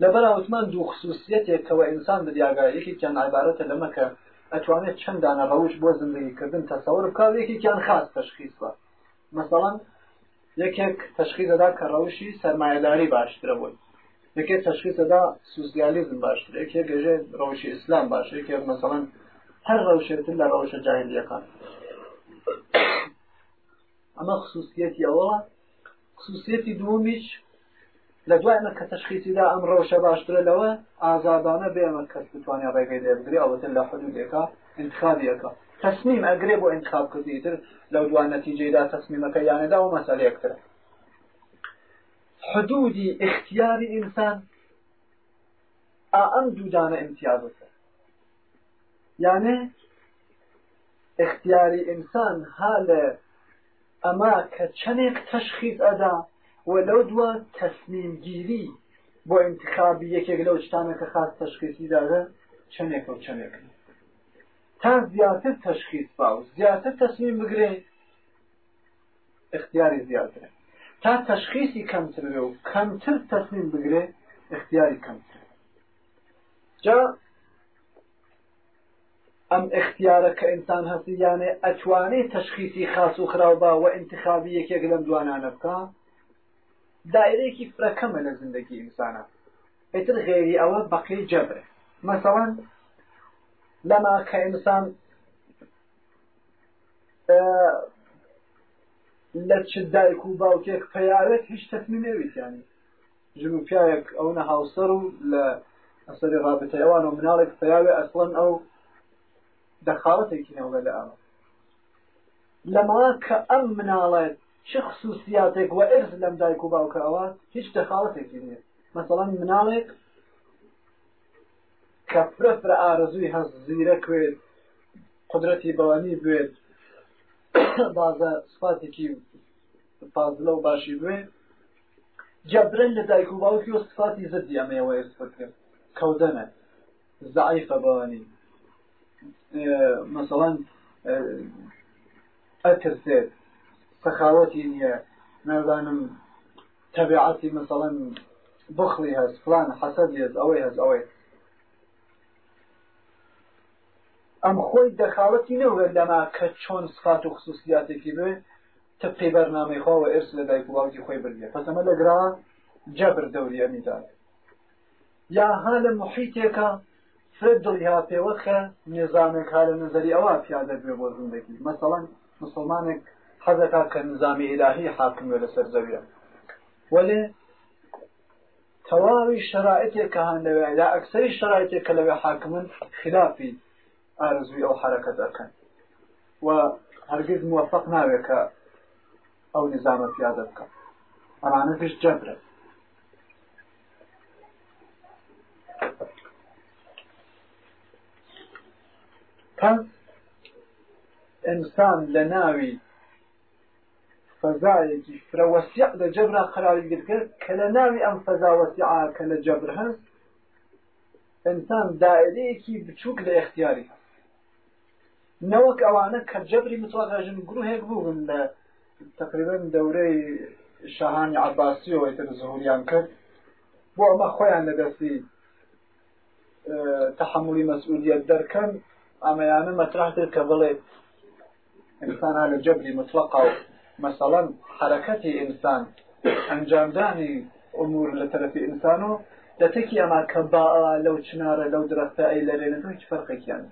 لەبەر عوتمان دوو خصوصیتێک کەەوە ئینسان بەدیاگایەکی کیان عیبارەتە لەمەکە ئەتوانێت چەندانە ڕەوش بۆ زندگیکردن تەسەور بکارێکیان خاص تەشخیص بە مەسەڵەن یەکێک تەشخیزەدا کە ڕەوشی سەرمایهداری باشترە بووی یەکێ تەشخیزەدا سوسیالیزم باشتر یەکێ گەژێ ڕەوشی ئیسلام باش یەکێک مەسەڵەن هەر ڕەوشێتتر لە ڕەوشە جاهلیەکان ئەمە خصوصیەتی ئەوە خصوصیەتی دومیش لە دوای ئەمە کە تەشخیصیدا ئەم ڕەوشە باشترە لەوە ئازادانە بێمە کەس بتوانێت ڕێگەی دەبگری ئەوەتن لە حدودێکا انتخابیەکە تەسمیم ئەگرێ بۆ انتخابکردی تر لەو دوان نەتیجەیدا تەسمیمەکە یانەدا و مەسەل یەکترە حدودی اختیاری ئینسان ئەم دوودانە امتیازەکە یانێ اختیاری ئینسان ها لە ئەما کە چەندێک تەشخیز ئەدا و لەو دووە تەسمیمگیری بۆ انتخابی یەکێک لەو شتانە کە خاص تەشخیصی دادا چەندێک و چەندێک تا زیاتر تەشخیص با و زیاتر تەسمیم بگرێ اختیاری زیاترە تا تەشخیصی کەمتر بێ و کەمتر تەسمیم بگرێ اختیاری کەمتر جا ئەم اختیارە کە ئینسان هەستی یانێ ئەتوانێت تەشخیصی خاص و خراوبا و انتخابی یەکێک لەم دوانانە بکە دایرەیەکی فرەکەمە لە زندگی ئینسانە ئیتر غێری ئەوە بەقی جەبرێ مەسەڵەن لەما کە ئینسان لە چ دایک و باوکێک پیاوێت هیچ تەسمی نێویتیانی ژن و پیاوێک ئەو نە هاوسەر و لە ئەسەری ڕابتەیەوان و مناڵێک پیاوێ ئەسڵەن ئەو دەخاڵەتێکی نەوە لە ئەمە لەما کە ئەم مناڵێت چه خصوصیاتێک وە ئرز لەم دایک و باوکەوە هیچ تەخاڵەتێکی نێ مەسەڵەن مناڵێک کە پرەفرە ئارزووی هەز زیرە کوێت قدرەتی بەوانی بێت *coughs* بازە سوپاتێکی پازلە و باشی بێ جەبرن لە دایک و باوکی و سفاتی زدی ئەمەوە ئێسپکرد کەوتەنە زعیفە بەوانی مەسەڵەن ئەترسێت سەخاوەتی نییە نازانم تەبیعەتی مەسەڵەن بخڵی هەست فلان حەسەد هێز ئەوەی هەز ئەوەی ئەم خۆی دەخاوەتی نەوێت لەما کە چۆن سفات و خصوصیاتێکی بێ تە پێی بەرنامەی خۆەوە ئێرس لە دایک وڵاوی خۆی بردێ پەسەمە لەگرا جەبر دەوری ئەمیدار یا ها لە محیتێکە سر دڵی ها پێوەخە نێزانێک ها لە نظری ئەوە پیادە بێ بۆ زندگی مەسەڵەن مسلمانێک حەزەکە کە نظامی ئلهی حاکمێ لەسەر زەویە وەێ تەواوی شرائێتێک کە هەندەوێ لا ئەکسری شرائێتێک کە لەوێ حاکمن خلافی ئارزوی ئەو حرەکە دەکەن و هەرگیز موفق ناوێت کە ئەو نظامە پیادە بکە ئەمانە پێش جەبرە کە ئینسان لە ناوی فەزایەکی فرەوەسیع لە جەبرا قراری گرتکرد کە لە ناوی ئەم فەزاوەسیعا کە لە جەبر هەست ئینسان دائرەیەکی بچووک لە اختیاری هەست نەوەک ئەوانە کە جەبری متواژن گروهێک بوون لە تقریبن دەورەی شاهانی عباسیەوەی تر زهوریان کرد بۆ ئەمە خۆیان لەدەستی تحملی مەسئولیت دەرکەن ئەمەیانە مەتراحتر کە بڵێ ئینسانە لە جەبری مطلقا و مثلا حركة إنسان أنجام داني أمور لتلف إنسانه لتكي أما كباء لو شنارة لو درستة أي لرينة هيك فرقك يعني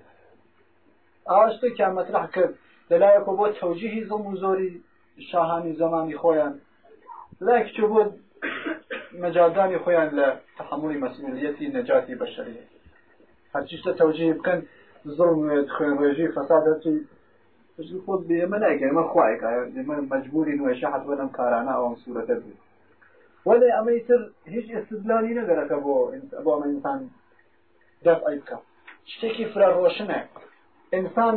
ئاشتی کە مەطرح کرد لەلایەکە بۆ تەوجیهی زڵم و زۆری شاهانی زمانی خۆیان لایک چ بۆ مەجادانی خۆیان لە تحملی مەسئولیەتی نەجاتی بەشری هەرچیشتە تەوجیه بکەن زڵم خوێنڕێژی فەسادەتی خۆت بێمە نایکە ئمە خوایکە من مجبوری نوێ شەحت بەم کارانە ئەوم سوورەتە بێت وەێ ئەمەی تر هیچ ئێستدلانی نەگەرەکە بۆ بۆ ئەمە ئینسان دەست ئای بکە شتێکی فرڕۆشنە ئینسان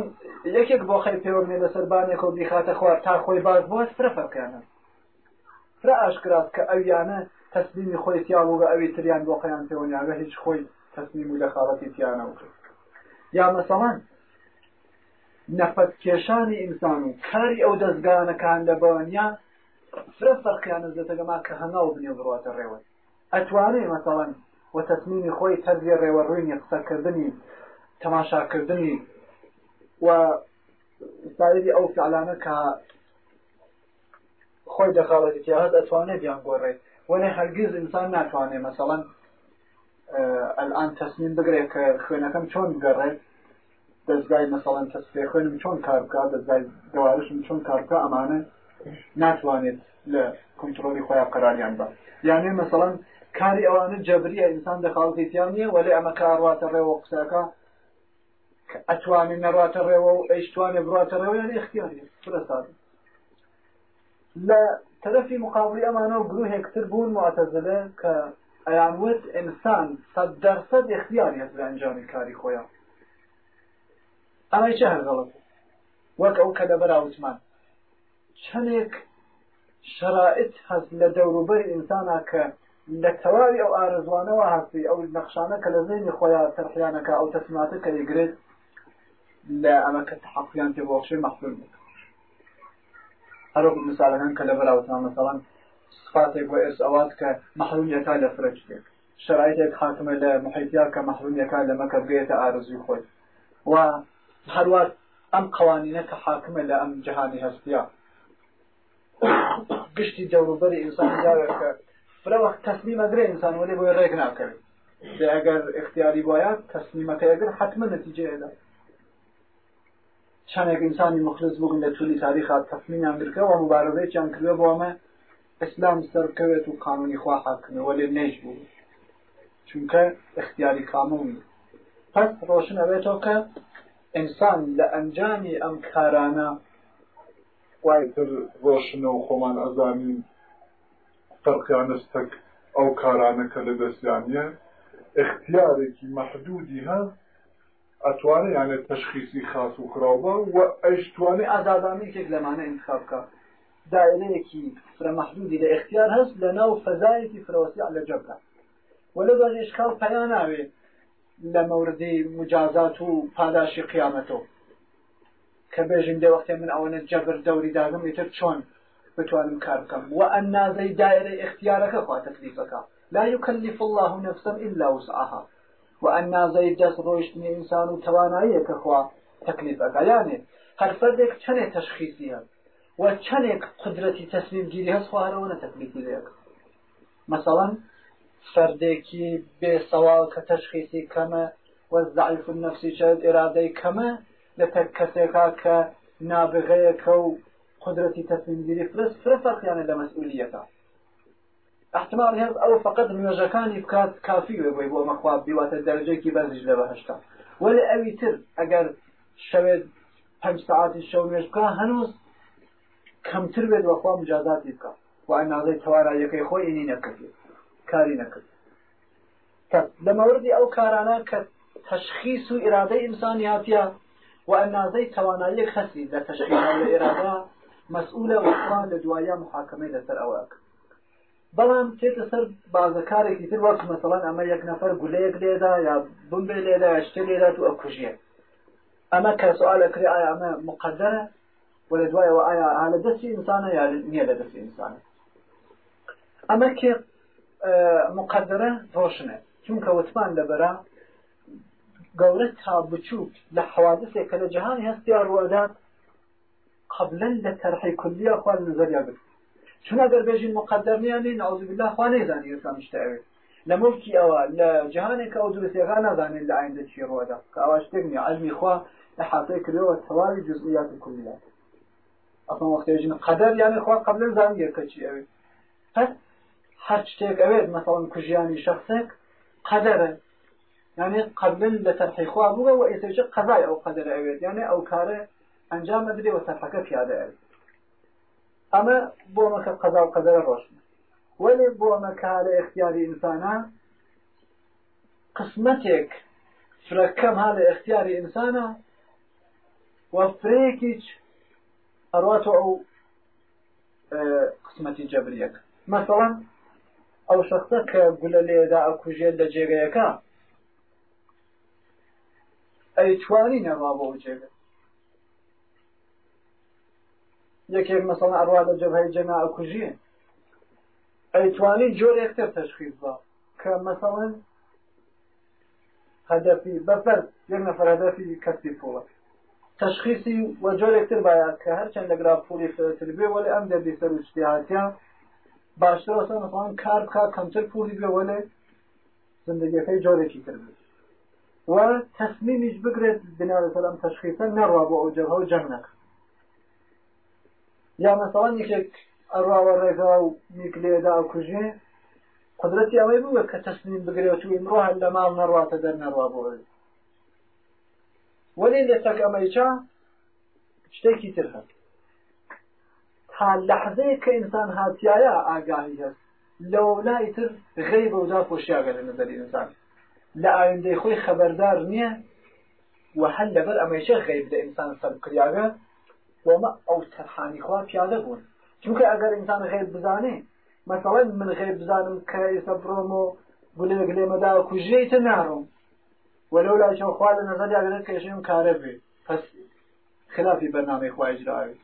یەکێک بۆ خەی پێوەێ لەسەر بانێک و بیخاتە خوار تا خۆی باز بووە فرەفەکانە فرا ئاشکرات کە ئەویانە تەسلیمی خۆی تیاوەگە ئەوی تریان بۆ خەیان پێوەیانگە هیچ خۆی تەسلیم و لە خاڵەتی تیانە وکرد یا مەسەڵان نەفەتکێشانی ئینسان و کاری ئەو دەستگانەکان لە بەوەنیا فرە فەرقییانز لەتەگەما کە هەناو بنێ بڕاتە ڕێوە ئەتوانێ مەسەڵەن و تەسمینی خۆی تەرزیە ڕێوەڕووینی قسەکردنی تەماشاکردنی و سایری ئەو فعلانە کە خۆی دەخڵەتی تیاهات ئەتوانێت بیان گۆڕێت وەنێ هەرگیز ئینسان ناتوانێت مەسەڵەن ئەلان تەسمین بگرێت کە خوێنەکەم چۆن بگەڕێت دەستگای مەسەڵەن تەسفێ خوێنم چۆن کارکە دەستگای دەوارشم چۆن کارکە ئەمانە ناتوانێت لە کنترۆلی خۆیان قراریان بە یانێ مەسەڵەن کاری ئەوانە جەبریە ئینسان دەخڵتیان نییە وەلی ئەمە کارواتە ڕێوە قسەکە ئەتوانین نەڕاتە ڕێوە و ئەیشتوانێ بڕاتە ڕێوەیان اختیاری فرستاد لە تەرەفی مقابلی ئەمانەوە گروه هێکتر بوون معتەزلە کە ئەیانوت ئینسان سەد دەرسەد اختیاری هەزرانجامی کاری خۆیان ئەمای چه هەرگەڵە بوو وەک ئەو کە دەبەر عوتمان چەندێک شرائط هەست لە دەوروبەر ئینسانە کە لە تەواوی ئەو ئارزوانەوە هەستی ئەو نەخشانە کە لە زەینی خۆیان تەرخیانەکە ئەو تەسماتە کە دەگرێت لە ئەمەکە تحقیان پێ بۆخشی مەحفول بوو هەرۆک مثالەکان کە لە بەراوتان مەسەڵان سفاتێک بۆ ئێس ئەوات کە مەحرومیەکە لە فرەجێک شرایطێک خاتمە لە محیتیا کە مەحرومیەکە لە مەکە بێتە ئارزوی خۆی و هەروار ئەم قوانینە کە حاکمە لە ئەم جهانی هەستیا گشتی کرد ئینسان وقت فرەوەخت تەسلیم انسان، ئینسان وەێ بۆی ڕێک ناکەوێت ئەگەر اختیاری باید نتیجه حتممە نەتیجێدا چندێک انسانی مخلص بوون لە تولی تاریخات تەسلیمیان بکەەوە مبارەزەیان کردوە بۆمە اسلام سەرکەوێت و قانونی خوا حاکمەوە ولی نیش بوو چونکە اختیاری کامون پس ڕۆشن ئەوێتەوە کە ئینسان لە ئەنجامی ئەم کارانە وایتر ڕۆشنە و خۆمان ئەزانین فەرقیانستەک ئەو کارانەکە لە دەستیانە اختیارێکی مححدودی هە ئەتوانێت یانە تەشخیصی خاص و خراوە و ئەشتوانێ ئازادانێکێک لەمانە انتخابکە داێنەیەکی فرە مححدودی لە اختیار هەست لە ناو فەزایەتی فرۆسی لە جەبدا وە لە بەژێشکاڵ پەیان ناوێت لە مەوردی مجازات و پاداشی قیامەتەوە کە بێژین دێ وەختێ من ئەوەنە جەبر دەوری داگم ئیتر چۆن بتوانم کار بکەم و ئەن نازەی دایرە اختیارەکە خوا تەکلیفەکە لا يكلف الله نفسا إلا وسعها وأن نازەی دەست ڕۆیشتنی ئینسان و تواناییەکە خوا تەکلیفەکە یانێ هەر فەردێک چەندێک تەشخیصیە و چەندێک قدرەتی تەسلیم گیری هەست خوارەوە نە تەکلیفی لێک مثلا فەردێکی بێسەواڵ کە تەشخیسی کەمە وە زعیف نفسی چێت ئێرادەی کەمە لە تەک کەسێکا کە نابغەیەکە و قدرەتی تەسمیمگیری فرست فرسەخیانە لە مەسئولیەکە احتمال هێز ئەو فقط نوێژەکانی بکات کافی بێ بۆ مەخواب بیواتە دەرجێکی بەرزش لە بەهشتا وەلی ئەوی تر ئەگەر شەوێت پنج ساعتی شەو نوێژ بکە هەنوز کەمتر بێت وەخوا مجازاتی بکە وای نازەی تەوارایەکەی خۆی ئینی نەکردێت کاری نەکرد لە مەوردی ئەو کارانە کە تەشخیص و ئرادەی ئینسانی هاتیە و ئەنازەی تواناییەک هەسی لە تەشخیص لە ئێرادا مەسئولە وەخوان لە دوایە محاکمەی لەسەر ئەوە بەڵام تێتە سەر بازەکارێکی تر وەک مەسەڵان ئەمە یەک نەفەر گولەیەک لێدا یا بمبێ لێدا شتێ لێدات و ئەکوژیە ئەمە کە سوالە کرێ ئایا ئەمە مقدرە و لە دوایەوە ئایا لە دەستی ئینسانە یا نییە لە دەستی ئینسانە ئەمە کێ مقدرە ڕۆشنە چونکە وتمان لەبەرە گەورە تا بچووک لە حوادثێک کە لە جهانی هەستی ڕوادات قبلەن لە تەرحی کولیە خوان نظریا بکە چونە دەربێژین مقدرمیانی نعوذ بالله خوا نەیزانی ئێستا مشتاوێت لە ملکی ئەوە لە جیهانێک ئەو دروستێکا نازانێت لە عیندا چی ڕوەدا کە ئەوە شتێک نیە علمی خوا لە حاتەی کردەوە تەواوی جزئیات کولیات ئەفەن وەختێژین قەدەر یانی خوا قبلەن زانیە کە چی ئەوێت پس هەر شتێک ئەوێت مەسەڵەن کوژیانی شخصێک قەدەرە یعنی قبلن لە تەرحی خوا بووە و ئێسێکە قەزای ئەو قەدەر ئەوێت یعنی ئەو کارە ئەنجام ئەدرێ و تەرحەکە پیادە ئەوێت ئەمە بۆ مەکە قەزا و قەدەرە ڕۆشنە وەێ بۆ ئەمە کارە اختیاری ئینسانە قسمەتێک فرەکەم ها لە اختیاری ئینسانە وفرێکیچ ئەڕاتۆ ئەو قسمەتی جەبریەک مەسەڵەن ئەو شخصە کە گولە لێدا ئەکوژێت لە جێگەیەەکە ئەی توانی نەما بۆ جێگە یەکێک مەسەڵ ئەڕوا لە جەبهای جەنا ئەکوژیە ئەی توانی جۆرێکتر تەشخیز بە کە مەسەڵەن هەدەفی بەپەر یەک نەفەر هەدەفی کەسی پۆڵە تشخیصی وە جۆرێکتر باە کە هەرچەند لەگرا پولی فرەتر بێ وەلی ئەم دەبی سەر شتیهاتیان باشتر ئەسا مەسەڵەن کار بکا کەمتر پولی بێوە لێ زندگیەکەی جۆرێکی تر بێت و تەسمیمیش بگرێت بنابەتەر ئەم تەشخیسە نەڕوا بۆ ئەو جەبهە و جەم نەکە یا مەسەڵەن یەکێک ئەڕواوە ڕێگا و نیکلێدا و کوژێ قدرەتی ئەوەی بووە کە تەسمیم بگرێت و ئیمڕۆ هەر لە ماڵ نەڕاتە دەر نەڕوا بۆ وەلی لێتەک ئەمەیچا شتێکی تر هەست تا لحظەیە کە ئینسان هاتیایە ئاگاهی هەست لەولای تر غەی بەودا خۆشییاگە لە نەزەری ئینسان لە ئاوێندەی خۆی خەبەردار نییە و هەل لەبەر ئەمەیشە غەیب لە ئینسان سەرکریاگە ومە ئەو سەرحانی خوا پیادە بوون چونکە ئەگەر ئینسان غەیب بزانێ مەسەڵەن من غەیب بزانم کە ئێستا بڕۆم و گولێک لێمەدا کوژێتە ناڕۆم ولولا شو خوال نظر يا غير كيشيم كاربي بس خلافي برنامج خواجراوي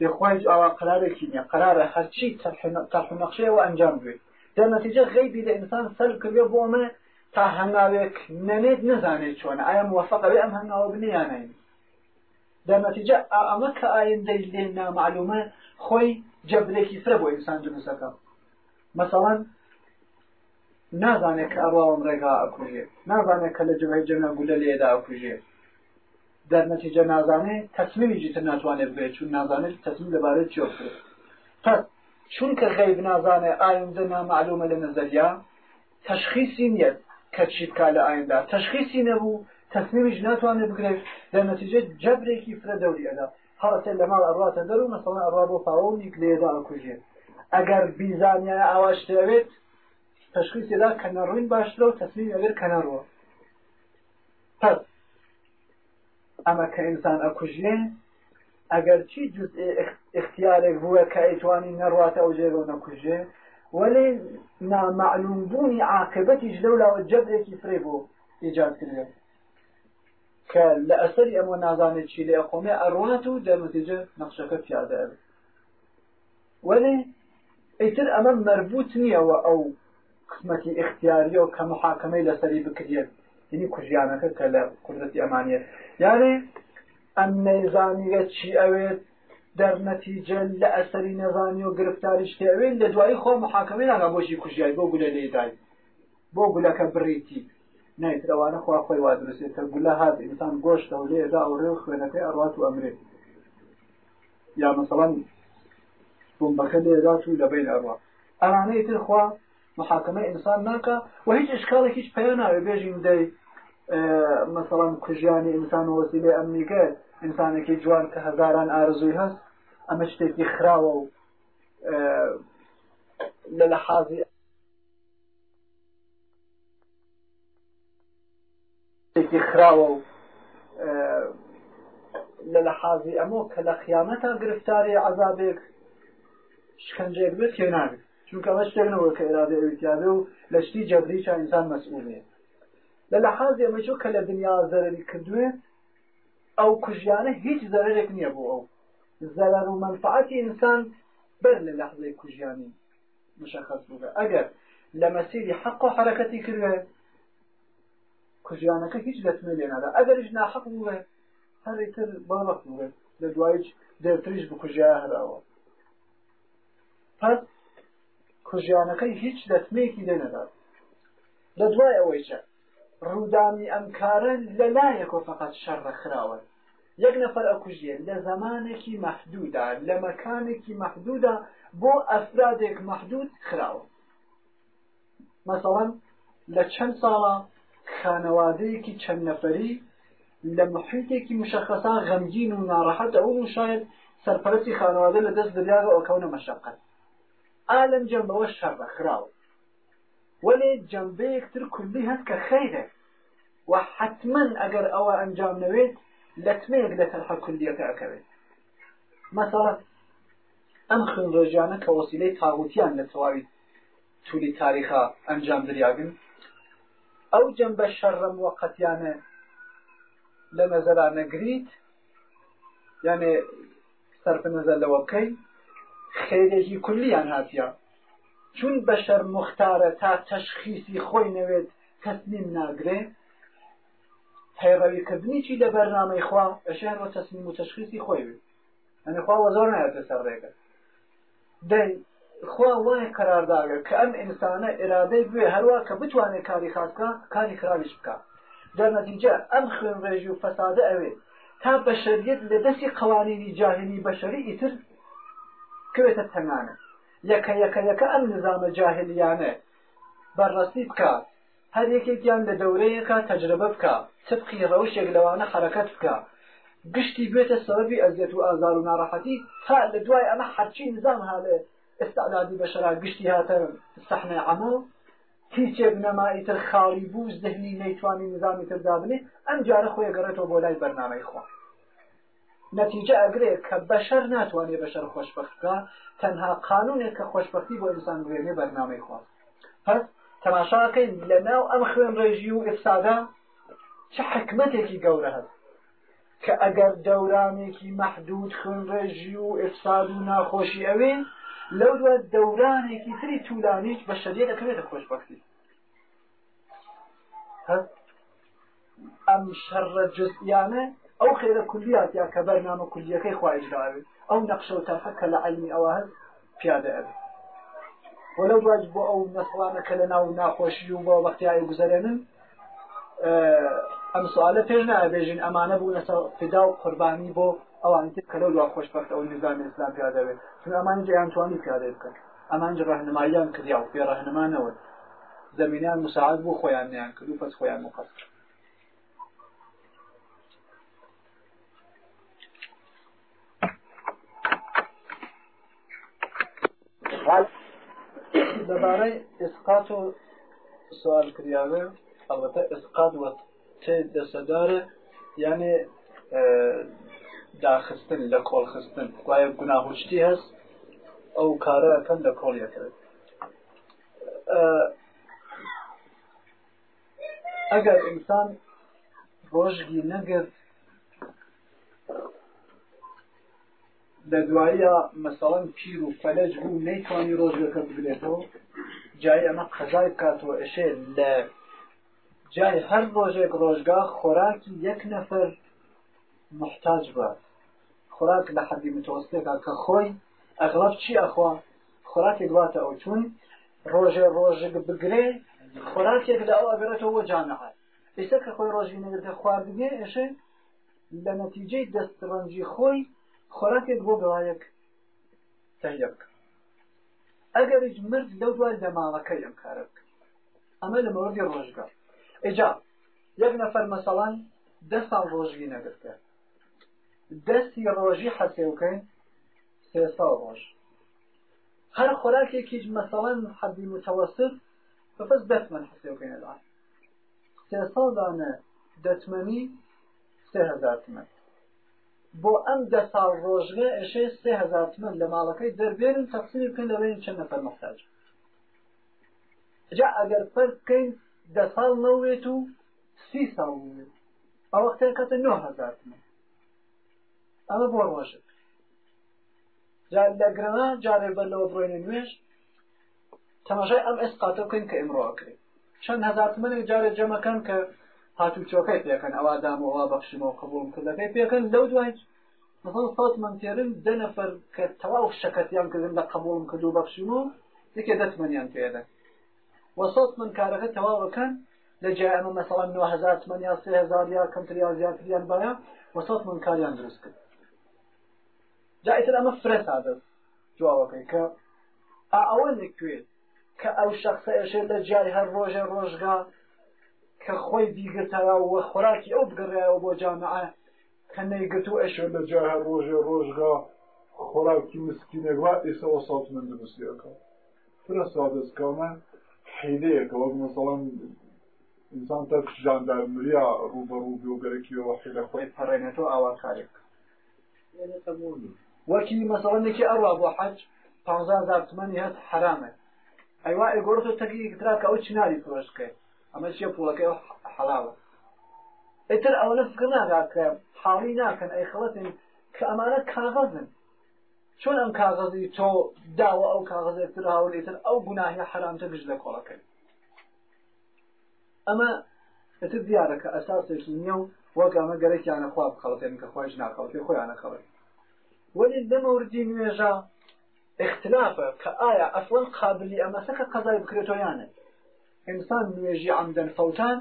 بخواهش آوا قراره کنیه قراره هرچی طرح نقشه و انجام بید در نتیجه غیبی ده انسان سلب کرده با من تا هنگاوک ننید نزانه چونه آیا موفقه به ام هنگاو بنیانه در نتیجه ئەمە کە ئاەندەی لێ نامعلومە خۆی جەبلێکی فرە بۆ ئینسان جنووسەکە مەسەڵەن نازانێت کە ئەواوم ڕێگا ئەکوژێ نازانێت کە لە جبهی جەنە گولە لێدا ئەکوژێت در نتیجه نازانه تصمیمی جیت نتوانه بگیره چون نازانه تصمیم لباره چی بگیره پس چون که غیب نازانه آینده نامعلومه لنظریا تشخیصی نیت کە چی بکە لە ئایندا تەشخیصی نەبوو تەسمیمیش ناتوانێت بگرێت لە نەتیجە جەبرێکی فرە دەوریەدا هەڵەتێ لە ماڵ ئەڕاتە دەر و مەسەڵ ئەڕا بۆ پاوەنیک لێدا کوژێت ئەگەر بیزانیا ئاواشتەوێت تەشخیصێدا کەنەڕوین باشترە و تەسمیم ئەگەر کەنەڕوە پس ئەمە کە ئینسان ئەکوژێ ئەگەر چی جز اختیارێک بووە کە ئەیتوانی نەڕاتە ئەو جێ بۆ نەکوژێ وەێ نامەعلومبوونی عاقبەتیش لەولاوە جەبێکی فرێ بۆ ئیجاد کردێت کە لە ئەسەری ئەمە نازانێت چی لێ خۆمێ ئەڕوات و دەمەتیجە نەخشەکە پیادە وەێ ئیتر ئەمە مربوط نییەوە ئەو قسمەتی اختیاریەوە کە محاکمەی لەسەری بکرێت یعنی کوژیانەکە کە لە قدرەتی ئەمانێت یاری ئەم نەیزانیگە چی ئەوێت دەرنەتیجە لە ئەسەری نەزانی و گرفتاری شتێوێن لە دوایی خۆ محاکەمە ناگە بۆشی کوژیای بۆ گولە لێدای بۆ گولەکە بڕیتی نایترەوانە خوا خۆی وا درستێت کە گولە هات ئینسان گۆشتە و لێدا ئەوڕێ و خوێنەکەی ئەڕات و ئەمرێت یا مەسەڵەن بمبەکە لێدات و لەبین ئەڕات ئەرانەی ترخوا محاکمە ئینسان ناکە و هیچ ئشکالێک هیچ پێ ناوێ بێژیم دەی مثلا کوژیانی ئینسان وەزیلێ ئەمریکە ئینسانێکی جوان کە هەزاران ئارزووی هەست ئەمە شتێکی خراوە و لە لە حازی شتێکی خراوە و لە لە حازی ئەمە کە لە خیامەتە گرفتاری عذابێک شکنجێک بێت تێ ناگرێت چونکە ئەمە شتێک نەوە کە ئێرادە ئەوتیاابێ و لە شتی جەبریچ ئینسان مەسئولێت للحاظ يا مشوك مەجۆ الدنيا لە دنیا أو كجيانه هيج کوژیانە نيبوه زرر نییە إنسان ئەو للحظة كجياني مشخص بوغا أجر لما مەسیری حق حركتي حرەکەتی كجيانك هيج هیچ لنا لێنادا ئەگەریش ناحق بووە هەری تر باڵق بووە لە دوایج دەتریش بكجيانه رأوا پس کوژیانەکەی هیچ دەتمێکی لێنەدا لە دوای ئەوەی ڕوودانی ئەم کارە لەلایەکۆ فقط شەڕە خراوە یەک نەفەر ئەکوژیە لە زمانێکی مەحدودا لە مەکانێکی مەحدودا بۆ ئەفرادێک مەحدود خراوە مەسەڵەن لە چەند ساڵە خانەوادەیەکی چەند نەفەری لە محیتێکی مشخصا غەمگین و ناڕەحەت ئەو شاید سەرپەرستی خانەوادە لە دەست دریاوە ئەو کەونە مەشقەت ئالم جەمەوە شەڕە خراوە ولی جنبه اکتر کلی هست که خیره و حتما اگر او انجام نوید لطمه یک لطر کلی اکر اکرد مثلا ام خون رجانه که وسیله تاغوتی هم لتواوی تولی تاریخا انجام دریابن او جنبه شر موقتیانه لما زرع نقريت يعني صرف نزل لوكي خيرجي كليا هاتيا چون بەشەر مختارە تا تەشخیسی خۆی نەوێت تەسلیم ناگرێ پەیڕەویکردنی چی لە بەرنامەی خوا بەشێن بۆ تەسلیم و تەشخیسی خۆی بێت ئەنی خواوە زۆر نایەتە سەر ڕێگە دەی خوا وای قەرارداگە کە ئەم ئینسانە ئێرادەی بێ هەروە کە بتوانێت کاری خاکە کاری خراویش بکە دەرنەتیجە ئەم خوێن ڕێژی و فەسادە ئەوێت تا بەشەریت لە دەستی قوانینی جاهلی بەشەری ئیتر کوێتە تەنانە یەکە یەکە یەکە ئەم نظامە جاهلیانە بەڕاستی بکە هەر یەکێکیان لە دەورەیەکە تەجربە بکە سبقی ڕەوشێک لەوانە حرەکەت بکە گشتی بێتە سەبەبی ئەزیەت و ئازار و ناڕەحەتی تا لە دوای ئەمە حەرچی نظام هالێ استعدادی بەشرا گشتی هاتە سەحنە ئەمە هیچێک نەمایی تر خاڵی بوو زدهنی نەیتوانی نظامی تردا بنێ ئەم جارە خۆی گەڕێتەوە بۆ لای بەرنامەی خۆ نەتیجە ئەگرێ کە بەشەر ناتوانێت بەشەر خۆشببختکە تەنها قانونێک کە خۆشببختی بۆ ئینسان بێنێ بەرنامەی خواست پس تەماشاکەین لە ناو ئەم خوێن ڕێژی و ئفسادا چه حکمتێکی گەورە هەست کە ئەگەر دەورانێکی مەحدود خوێن ڕێژی و ئفساد و ناخۆشی ئەوێن لەو دووە دەورانێکی تری توولانیش بە شەریە دەکەوێتە خۆشببختی ئەم شەڕە جزیانە ئەو خێرە کولیاتیا کە بەرنامە کولیەکەی خواهشراوێت ئەو نەقشە و تەفەکە لە علمی ئەوە هەست پیاده ئەبێت وەلە باش بۆ ئەو نەسڵانە کە لە ناو ناخۆشی و بۆ بەختیایی گوزارێنن ئەم سوالە پێش نابێژین ئەمانە بوو لەسەر فدا و قوربانی بۆ ئەوان کە لەو دوا خۆشبەخت ئەو نظام ئسلام پیادەوێت چون ئەمان جیانتوانی پیاده بکەن ئەمان ڕەهنماییان کردیا و پێ ڕەهنمانەوە زمینیان مساعد بوو خۆیان نیان کرد و پس خۆیان مقصر دەبارەی ئسقات و سوال کریاوە ئەڵەتە ئسقات وە چه دەسەدارە یعنی داخستن لە کۆڵخستن وایە گوناهشتی هەست ئەو کارە ئەەکەن لە کۆڵیەکرد ئەگەر ئینسان ڕۆژگی نەگرت لە دواییە مەسەڵەن پیر و فەلەج بوو نەیتوانی ڕۆژەکە بگرێتەوە جای ئەمە قەزای بکاتەوە ئەشێ لە جای هەر ڕۆژێک ڕۆژگا خۆراکی یەک نەفەر محتاج بات خۆراک لە حەدی متوەستێکا کە خۆی ئەغڵب چی ئەخوا خۆراکێک واتە ئەو چون ڕۆژێ ڕۆژێک بگرێ خۆراکێک لە ئەو ئەگرێتەوە جانەهات ئێستا کە خۆی ڕۆژی نەگرتە خواردنێ ئەشێ لە نەتیجەی دەستڕەنجی خۆی خۆراکێک بۆ گەڵایەک سەنجە بکە ئەگەرش مرد لەو دوای دەماڵەکە ئەم کارە بکە ئەمە لە مەوردی ڕۆژگار ئێجا یەک نەفەر مەسەڵان دە ساڵ ڕۆژوی نەگرتە دەستی ڕۆژی حەسێ بکەین سێ ساڵ ڕۆژ هەر خۆراکێکیش مەسەڵەن حەبی متەوەسف بەفەس دەتمەن حەسێ بکەینە لا سێ ساڵ دانە دەتمەنی سێ هزار تمەن بۆ ئەم دە ساڵ ڕۆژگە ئەشێ سێ هزار تمەم لە ماڵەکەی دەربێرن تەقسیمی بکەن لەوێن چەند نەفەر مەختاج جا ئەگەر پەر بکەین دە ساڵ نەوێت و سی ساڵ وێت ئەوە کەتە نه هزار تمە ئەمە بۆ ڕۆژە لە گرنا جارێ بەرەوە بڕێنە نوێش تەماشای ئەم ئێسقاتە بکەین کە ئمڕۆکرێت چەند هزار تمەێک جارێ جەمەکەن کە هاتو چۆکەی پێکەن ئەوا دامەوە بەخشمەوە قبولم کردەکەی پێکەن لەو دوای مثلا سەوت منتێرن دە نەفەر کە تەواو شەکەتیان کردن لە قبولم کردو بەخشمەوە دکە دەتمەنیان پێدە وەسەوت من کارەکە تەواوەکەن لە جایمە مەسەڵەن 1970 یا 3000 یا کەمتر یا زیاتریان بایە وەسەوت من کاریان دروست کرد جائتر ئەمە فرە سادە جواوەکەی کە ئەوە نکوێت کە ئەو شخصە ئێشێ لە جای هەر ڕۆژێ ڕۆژگا کە خۆی بیگرتەوە خوراکی ئەو بگەڕێەوە بۆ جامعە کە نەیگەت و ئەش لە جا هەر ڕۆژێ ڕۆژگا خۆراکی مسکینێکوا ئێسەوە ساوت من دەمسیەکە فرە سادەستکەمە حیلەیەکە وەک مەسەڵەن ئینسان تەک ژاندارمریا ڕوبەڕوو بیۆگەرەکیەوە حیلە خۆی پەڕێنێتەوە ئاواکارێک وەکی مەسەڵەنێکی ئەڕوا بۆ حەج پ زار تمەنی هەست حرامە ئەیوا ئێگۆڕۆ تەکی کتراکە ئەو چناری فرۆشکەیت ئەمە چێ پوڵەکەی حەڵاوە ئیتر ئەوەنە فکر ناگا کە حاڵی ناکەن ئەی خڵەتن کە ئەمانە کاغەزن چۆن ئەم کاغەزی تۆ داوە ئەو کاغەزێکتر هاوڵێتتر ئەو گوناهی حرامتە گشت لە کۆڵەکەی ئەمە ئەتر دیارەکە ئەساسێکی نییە و وەگەمە گەرەیانە خواب خەڵەتێن کە خۆش ناکەڵی خۆیانە خەڵی ولی دەمەوردی نوێژە اختلافە کە ئایا ئەسڵەن قابلی ئەمەسەکە قەزای بکرێتۆیانێت ئینسان نوێژی عمدەن فەوتان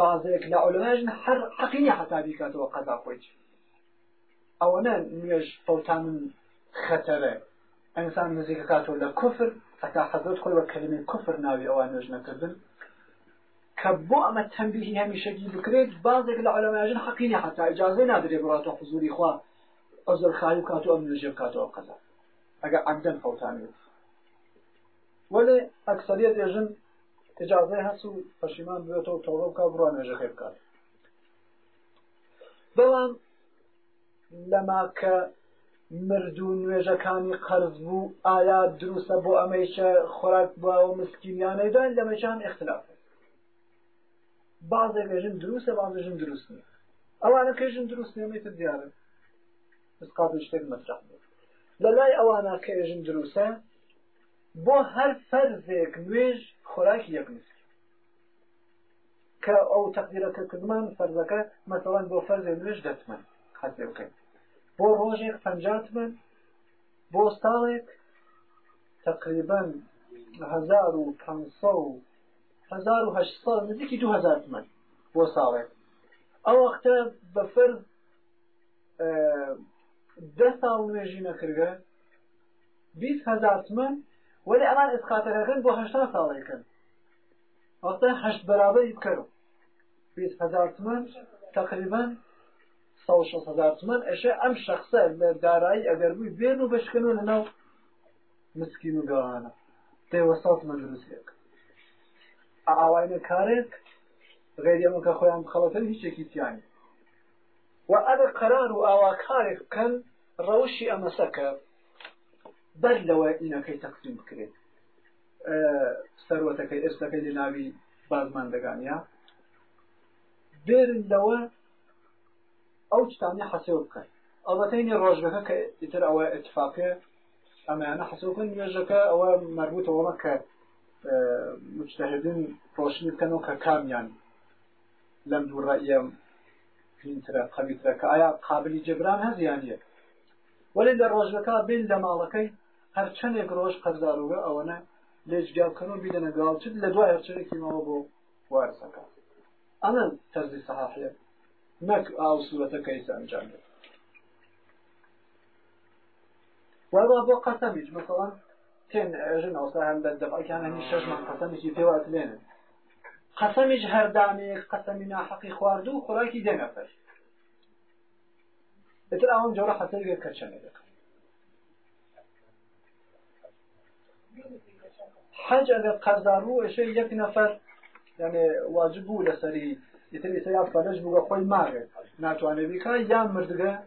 بازێک لە ئەولەماژن هەر حەقینی حتا بیکاتەوە قەدا خۆیت ئەوەنە نوێژ فەوتانن خەتەرە ئەنسان نزیکە کاتەوە لە کوفر ئەتا حەزت خۆی بە کلمی کوفر ناوی ئەوان نوێژ نەکردن کە بۆ ئەمە تەنبیهی هەمیشەگی بکرێت بازێک لە ئەلەماژن حەقینی حتا ئجازەی نادرێ بڵاتە حزوری خوا ئەزر خاوی کاتەوە ئەم نوێژێ بکاتەوە قەدا ئەگە عمدەن فەوتانی وەێ ئەکسەریت دێژن ئجازەی هەست و پەشیمان بێتەوە تەوە بکە بڕوان مێژەخێ بکات بەڵام لەما کە مرد و نوێژەکانی قەرز بوو ئایا دروستە بۆ ئەمەیشە خۆراک بووە و مسکینیانەیدان لەمەچان اختلاف بازێکێژن دروستە بازژن دروست نیە ئەوانە کێژن دروست نێمەیتە دیارە مسقات شتێک مەسرا لە لای ئەوانە کێژن دروستە بۆ هەر فەرزێک نوێژ خۆراکی یەک مسکی کە ئەو تەقدیرەکە کردمان فەرزەکە مەسەڵەن بۆ فەرزێ نوێش دەتمن حەز بکەین بۆ ڕۆژێک پەنجاتمن بۆ ساڵێک تقریبا هزار و پانسە و هزار و هەشسە نزیکی دو هزار تمن بۆ ساڵێک ئەو وەختە بە فرد ده ساڵ نوێژی نەکردگە بیست هزار تمن ولی ئەمان ئسکاتەکەن بۆ هشتا ساڵێکن وەختە هەشت بەرابەری بکەرم بیست هزار تمن تقریبا هزار تمن ئەشێ ئەم شخصە دارایی ئەگەر بووی بێن و بشکن و لەناو مسکین و گەوانە تێوە ساڵ من دروستێک ئاواینە کارێک غیر ئەمە کە خۆیان خەڵەتەن هیچێکی تیانی و ئەگەر قەرار و ئاوا کارێک بکەن ڕەوشی ئەمەسەکە بەر لەوە ئینەکەی تەقسیم بکرێت سەرەتەکەی ئێستەکەی لە ناوی بازماندەگانیا بێرن لەوە ئەو چتانی حەسێ بکەین ئەڵەتەینی ڕۆژگەکە کە ئیتر ئەوە اتفاقێ ئەمانە حەسوکن نوێژەکە ئەوە مربوطەوەمە کە مجتهدن ڕۆشنی بکەنەوە کە کامیان لەم دوو ڕەیە پینترە قەبیترە کە ئایا قابلی جبران هەزیان یە وەلی لە ڕۆژەکە بین لە ماڵەکەی هەر چندێک ڕۆژ قەرزارۆگە ئەوەنە لێجگاوکردن بدەنە گاڵچت لە دوای هەرچێکی ماوە بۆ وارسەکە ئەمە تەرزی سەحافێت نەک ئاوسوەتە کەیس ئەنجام بێت وابا بۆ قەسەمیج مەسەڵەن تێن ئێژن ئەوسا هەم بە دەبعەکان هەمی شەش من قەسەمێکی پێوات لێنن قەسەمیج هەردانێک قەسەمی ناحەقی خواردو و خۆراکی دێنەفەر ئتر ئەوم جۆرە حەسەرگە کەچەنێک حج اگر قرضار بو ايش يك نفر يعني واجب بو لسري يتر يتر يعرف فرج بو خوي ماغ ناتواني بك يا مردقه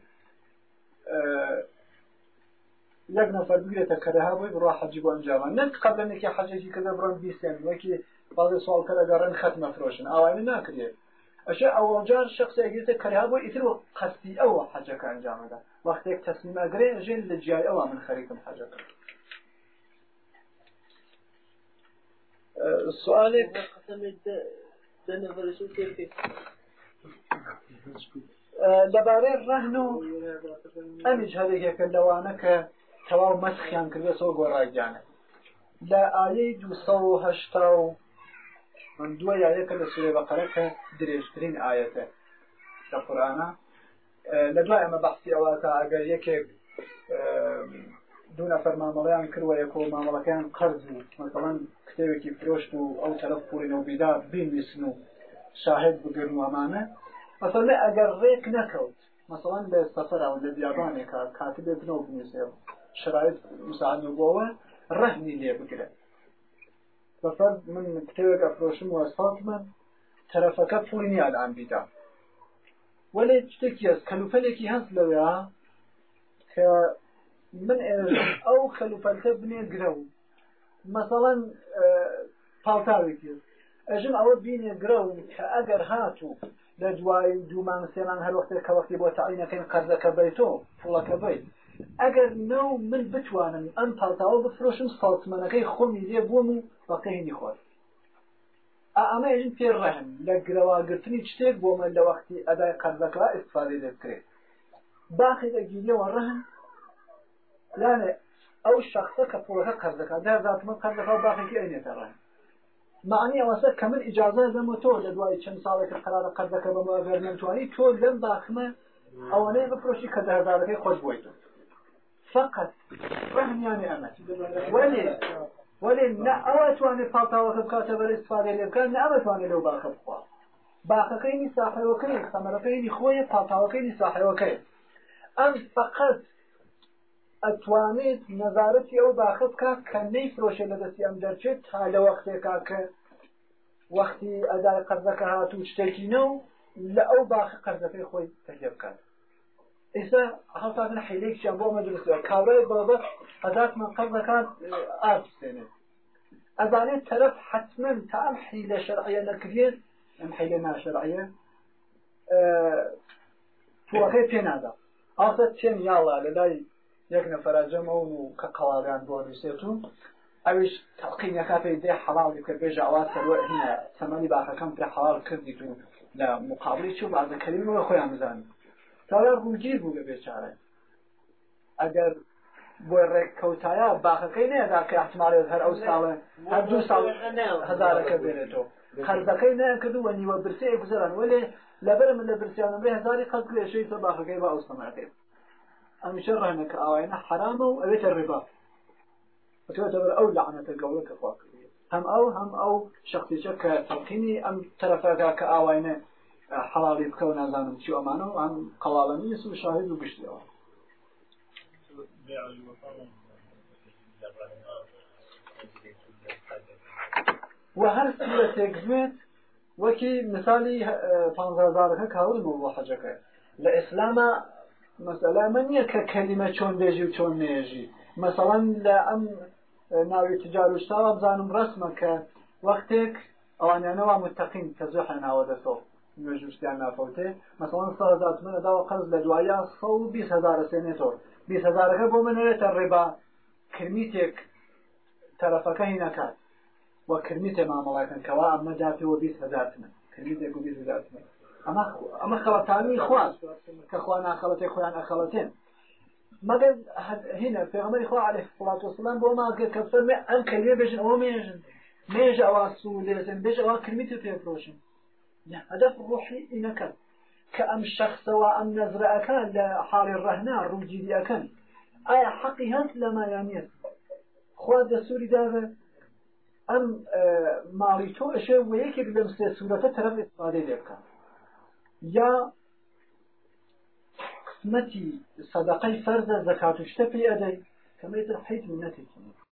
يك نفر بيرت كره بو بروح حج بو انجام نك قبل انك حجي كذا برون بيسن وكي بعض سوال كذا قرن ختم فروشن او انا ناكري اشياء اول جار شخص يجيت كره بو يتر قصدي او حجك انجام ده وقتك تسليم اجري جل الجاي او من خريطه حجك سؤالك لەبارەی ڕەهن و ئەمیش هەرێکەکە لەوانە کە تەواو مەسخیان کردێتەوە گۆڕاگیانە لە ئاەی دوهشتا و من دووە یاەکە لە سوێ بەقەرەکە درێژترین ئاەتە لە قورانە لە دوای ئەمە بەخسی ئەوە تا ئەگەر یەکێک دوو نەفەر مامەڵیان کردوە یەکۆ مامەڵەکەیان قەرز و مثلەن کتێوێکی فرۆشت و ئەو تەرەف پورینەوەبیدا بینویسن و شاهد بگرن وامانە ئەسەر لێ ئەگەر ڕێک نەکەوت مەسەڵان لە سەفەرا لە بیابانێکە کاتبێ بنەوە بنووسێ شرایط مساعد بووە ڕەهنی لێ بگرێت بەفەر من کتێوێکە فرۆشم و ئەسفاتمە تەرەفەکە پوری نیە لە ئەمبیدا وەێ شتێکی هەست کەلوپەلێکی هەست لەوەیە کە من ئەو خەلوپەلتە بنێ گرە و مەسەڵەن پاڵتاوێکی ئەژن ئەوە بینێ گرون کە ئەگەر هاتوو لە دوای دومان سێنان هەروەختێک کە وەختی بۆ تاعینەکەین قەرزەکە بیتۆ پوڵەکە بیت ئەگەر نەو من بتوانم ئەم پاڵتاوە بفرۆشم ساڵتمەنەکەی خۆمی لێ بووم و بەقەهێنی خۆر ئەمە ئەژن پێڕەهن لە گرەواگرتنی شتێک بۆ من لە وەختی ئەدای قەرزەکە ئستفاادی لێ بکرێت باخی دەگیریەوە ڕەهن لانێ ئەو شخصە کە پۆلەکە قەرز دەکات دەزاتمە قەرز دەکات و باخێکی ئەینێتە ڕای معنی ئەوەسە کە من ئیجازە دەمە تۆ لە دوای چەند ساڵێکە قرارە قەرزەکە بەمەگەر نەمتوانی تۆ لەم باخمە ئەوانەیە بپۆشی کە دەهزارەکەی خۆش بوویت فقط فهمیانی ئەمە ولی ولی نه ئەوە توانێت پاڵتاوەکە بکاتە بەرە سوارێ لێ بکات نه ئەوە توانێت لەو باخە بخواست باخەکەینی ساحەوەکەی خەمەرەکەینی خۆیە پاتاوەکەینی ساحەوەکەی ئەم فقط ئەتوانێت نەزارەتی ئەو باخە بکە کە نەی فرۆشە لە دەستی ئەم دەرچێت تا لە وەختێکا کە وەختی ئەدای قەرزەکە هاتوو شتێکی نە و لە ئەو باخە قەرزەکەی خۆی تەجێ بکات ئێستا هەڵتاکن حیلێکیان بۆ مەدرسەوە کابرای بەڵبەت هەزارمان قەرزەکان ئاپێنێت ئەزانێت تەرەف حتمما تا ئەم حیلە شەرعە نەکرێت ئەم حیلە ناشەرعە توەخێ پێنادا ئاسە تێن یاڵە لە لای یەک نەفەرەجەمەون و کە قەڵاویان بۆ نووسێت و ئەوش تەقی نەکاتی دێ حەڵاوی کە بێژە ئەوات سەرەرە سەمەنی باخەکەم پێ حەڵال کردی و لە مقابلی چوو بازەکەریمەوە خۆیان بزانانی تاوێ ڕووگیر بوو بە بێچارە ئەگەر بۆ ڕێککەوتایە باخەکەی نەدا کە احتمالێت هەر ئەو ساڵە هەر دو ساڵ هزارەکە بێنێتەوە قەرزەکەی نیان کردووە نیوە برسەیە گوزاران وەێ لەبەر من لە برسیانەبێ هزاری قەت لێشەی تە باخەکەی با ئەوستەماکەی أم شره نك أوعينا حرامه وأبيت الربا وتعتبر أو لعنة قولك فاكر هم أو هم أو شخصي شك تلقيني أم ترفاك كأوعينا حلال بكون أزانم شو أمانه عن قلالني يسو شاهد وقشتي أوعي وهر سورة تجمد وكي مثالي فانزازارك آه، هاول موضوع حجك لإسلام مەسەلا من نییە کە کەلیمە چۆن دێژی و چۆن نێژی مەسەڵەن لە ئەم ناوی تجاروشتاوە بزانم ڕسمە کە وەختێک ئەوانیانەوە متەقین کە زۆح ناوە دەسەڵ نوێژوشتیان نافەوتێ مەسەڵەن سەزات منەداوە قەرز لە دوایە سە و بیهزارە سێنێتۆر بیهزارەکە بۆ منێتە ڕێبا کرمیتێک تەرەفەکە هی نکات وە کرمیتێ مامەڵەکەن کەوا ئەمە جااتەوە بیهزار کرمیتێک و بیهزار ئەمە ئەمە خەڵەتانی خواز کەخوا ناخەڵەتی خۆیان ئەخەڵەتێن مەگەر هینە پێغەمەری خوا عليه الصلاة والسلام بۆ ماگە کە فەرمێ ئەم کەلێ بێژن ئەوە مێژن مێژ ئەوا سوو لێزن بێژ ئەوا کرمیت پێفرۆشن هەدەف ڕۆحی ئینەکە کە ئەم شخصەوە ئەم نەزرەکان لە حاڵی ڕەهنا ڕووجیدیەکەن ئایا حەقی هەند لەمایانیت خوا دەسووری داوێت ئەم ماڵی تۆ ئەشێ وەیەکێک لەم سێ سوورەتە تەرەف ئستفادەی لێ بکات یا قسمتی صدقه فرض زەکات و شتە پێی ئەدەی کەمەتر حیت نەتێکی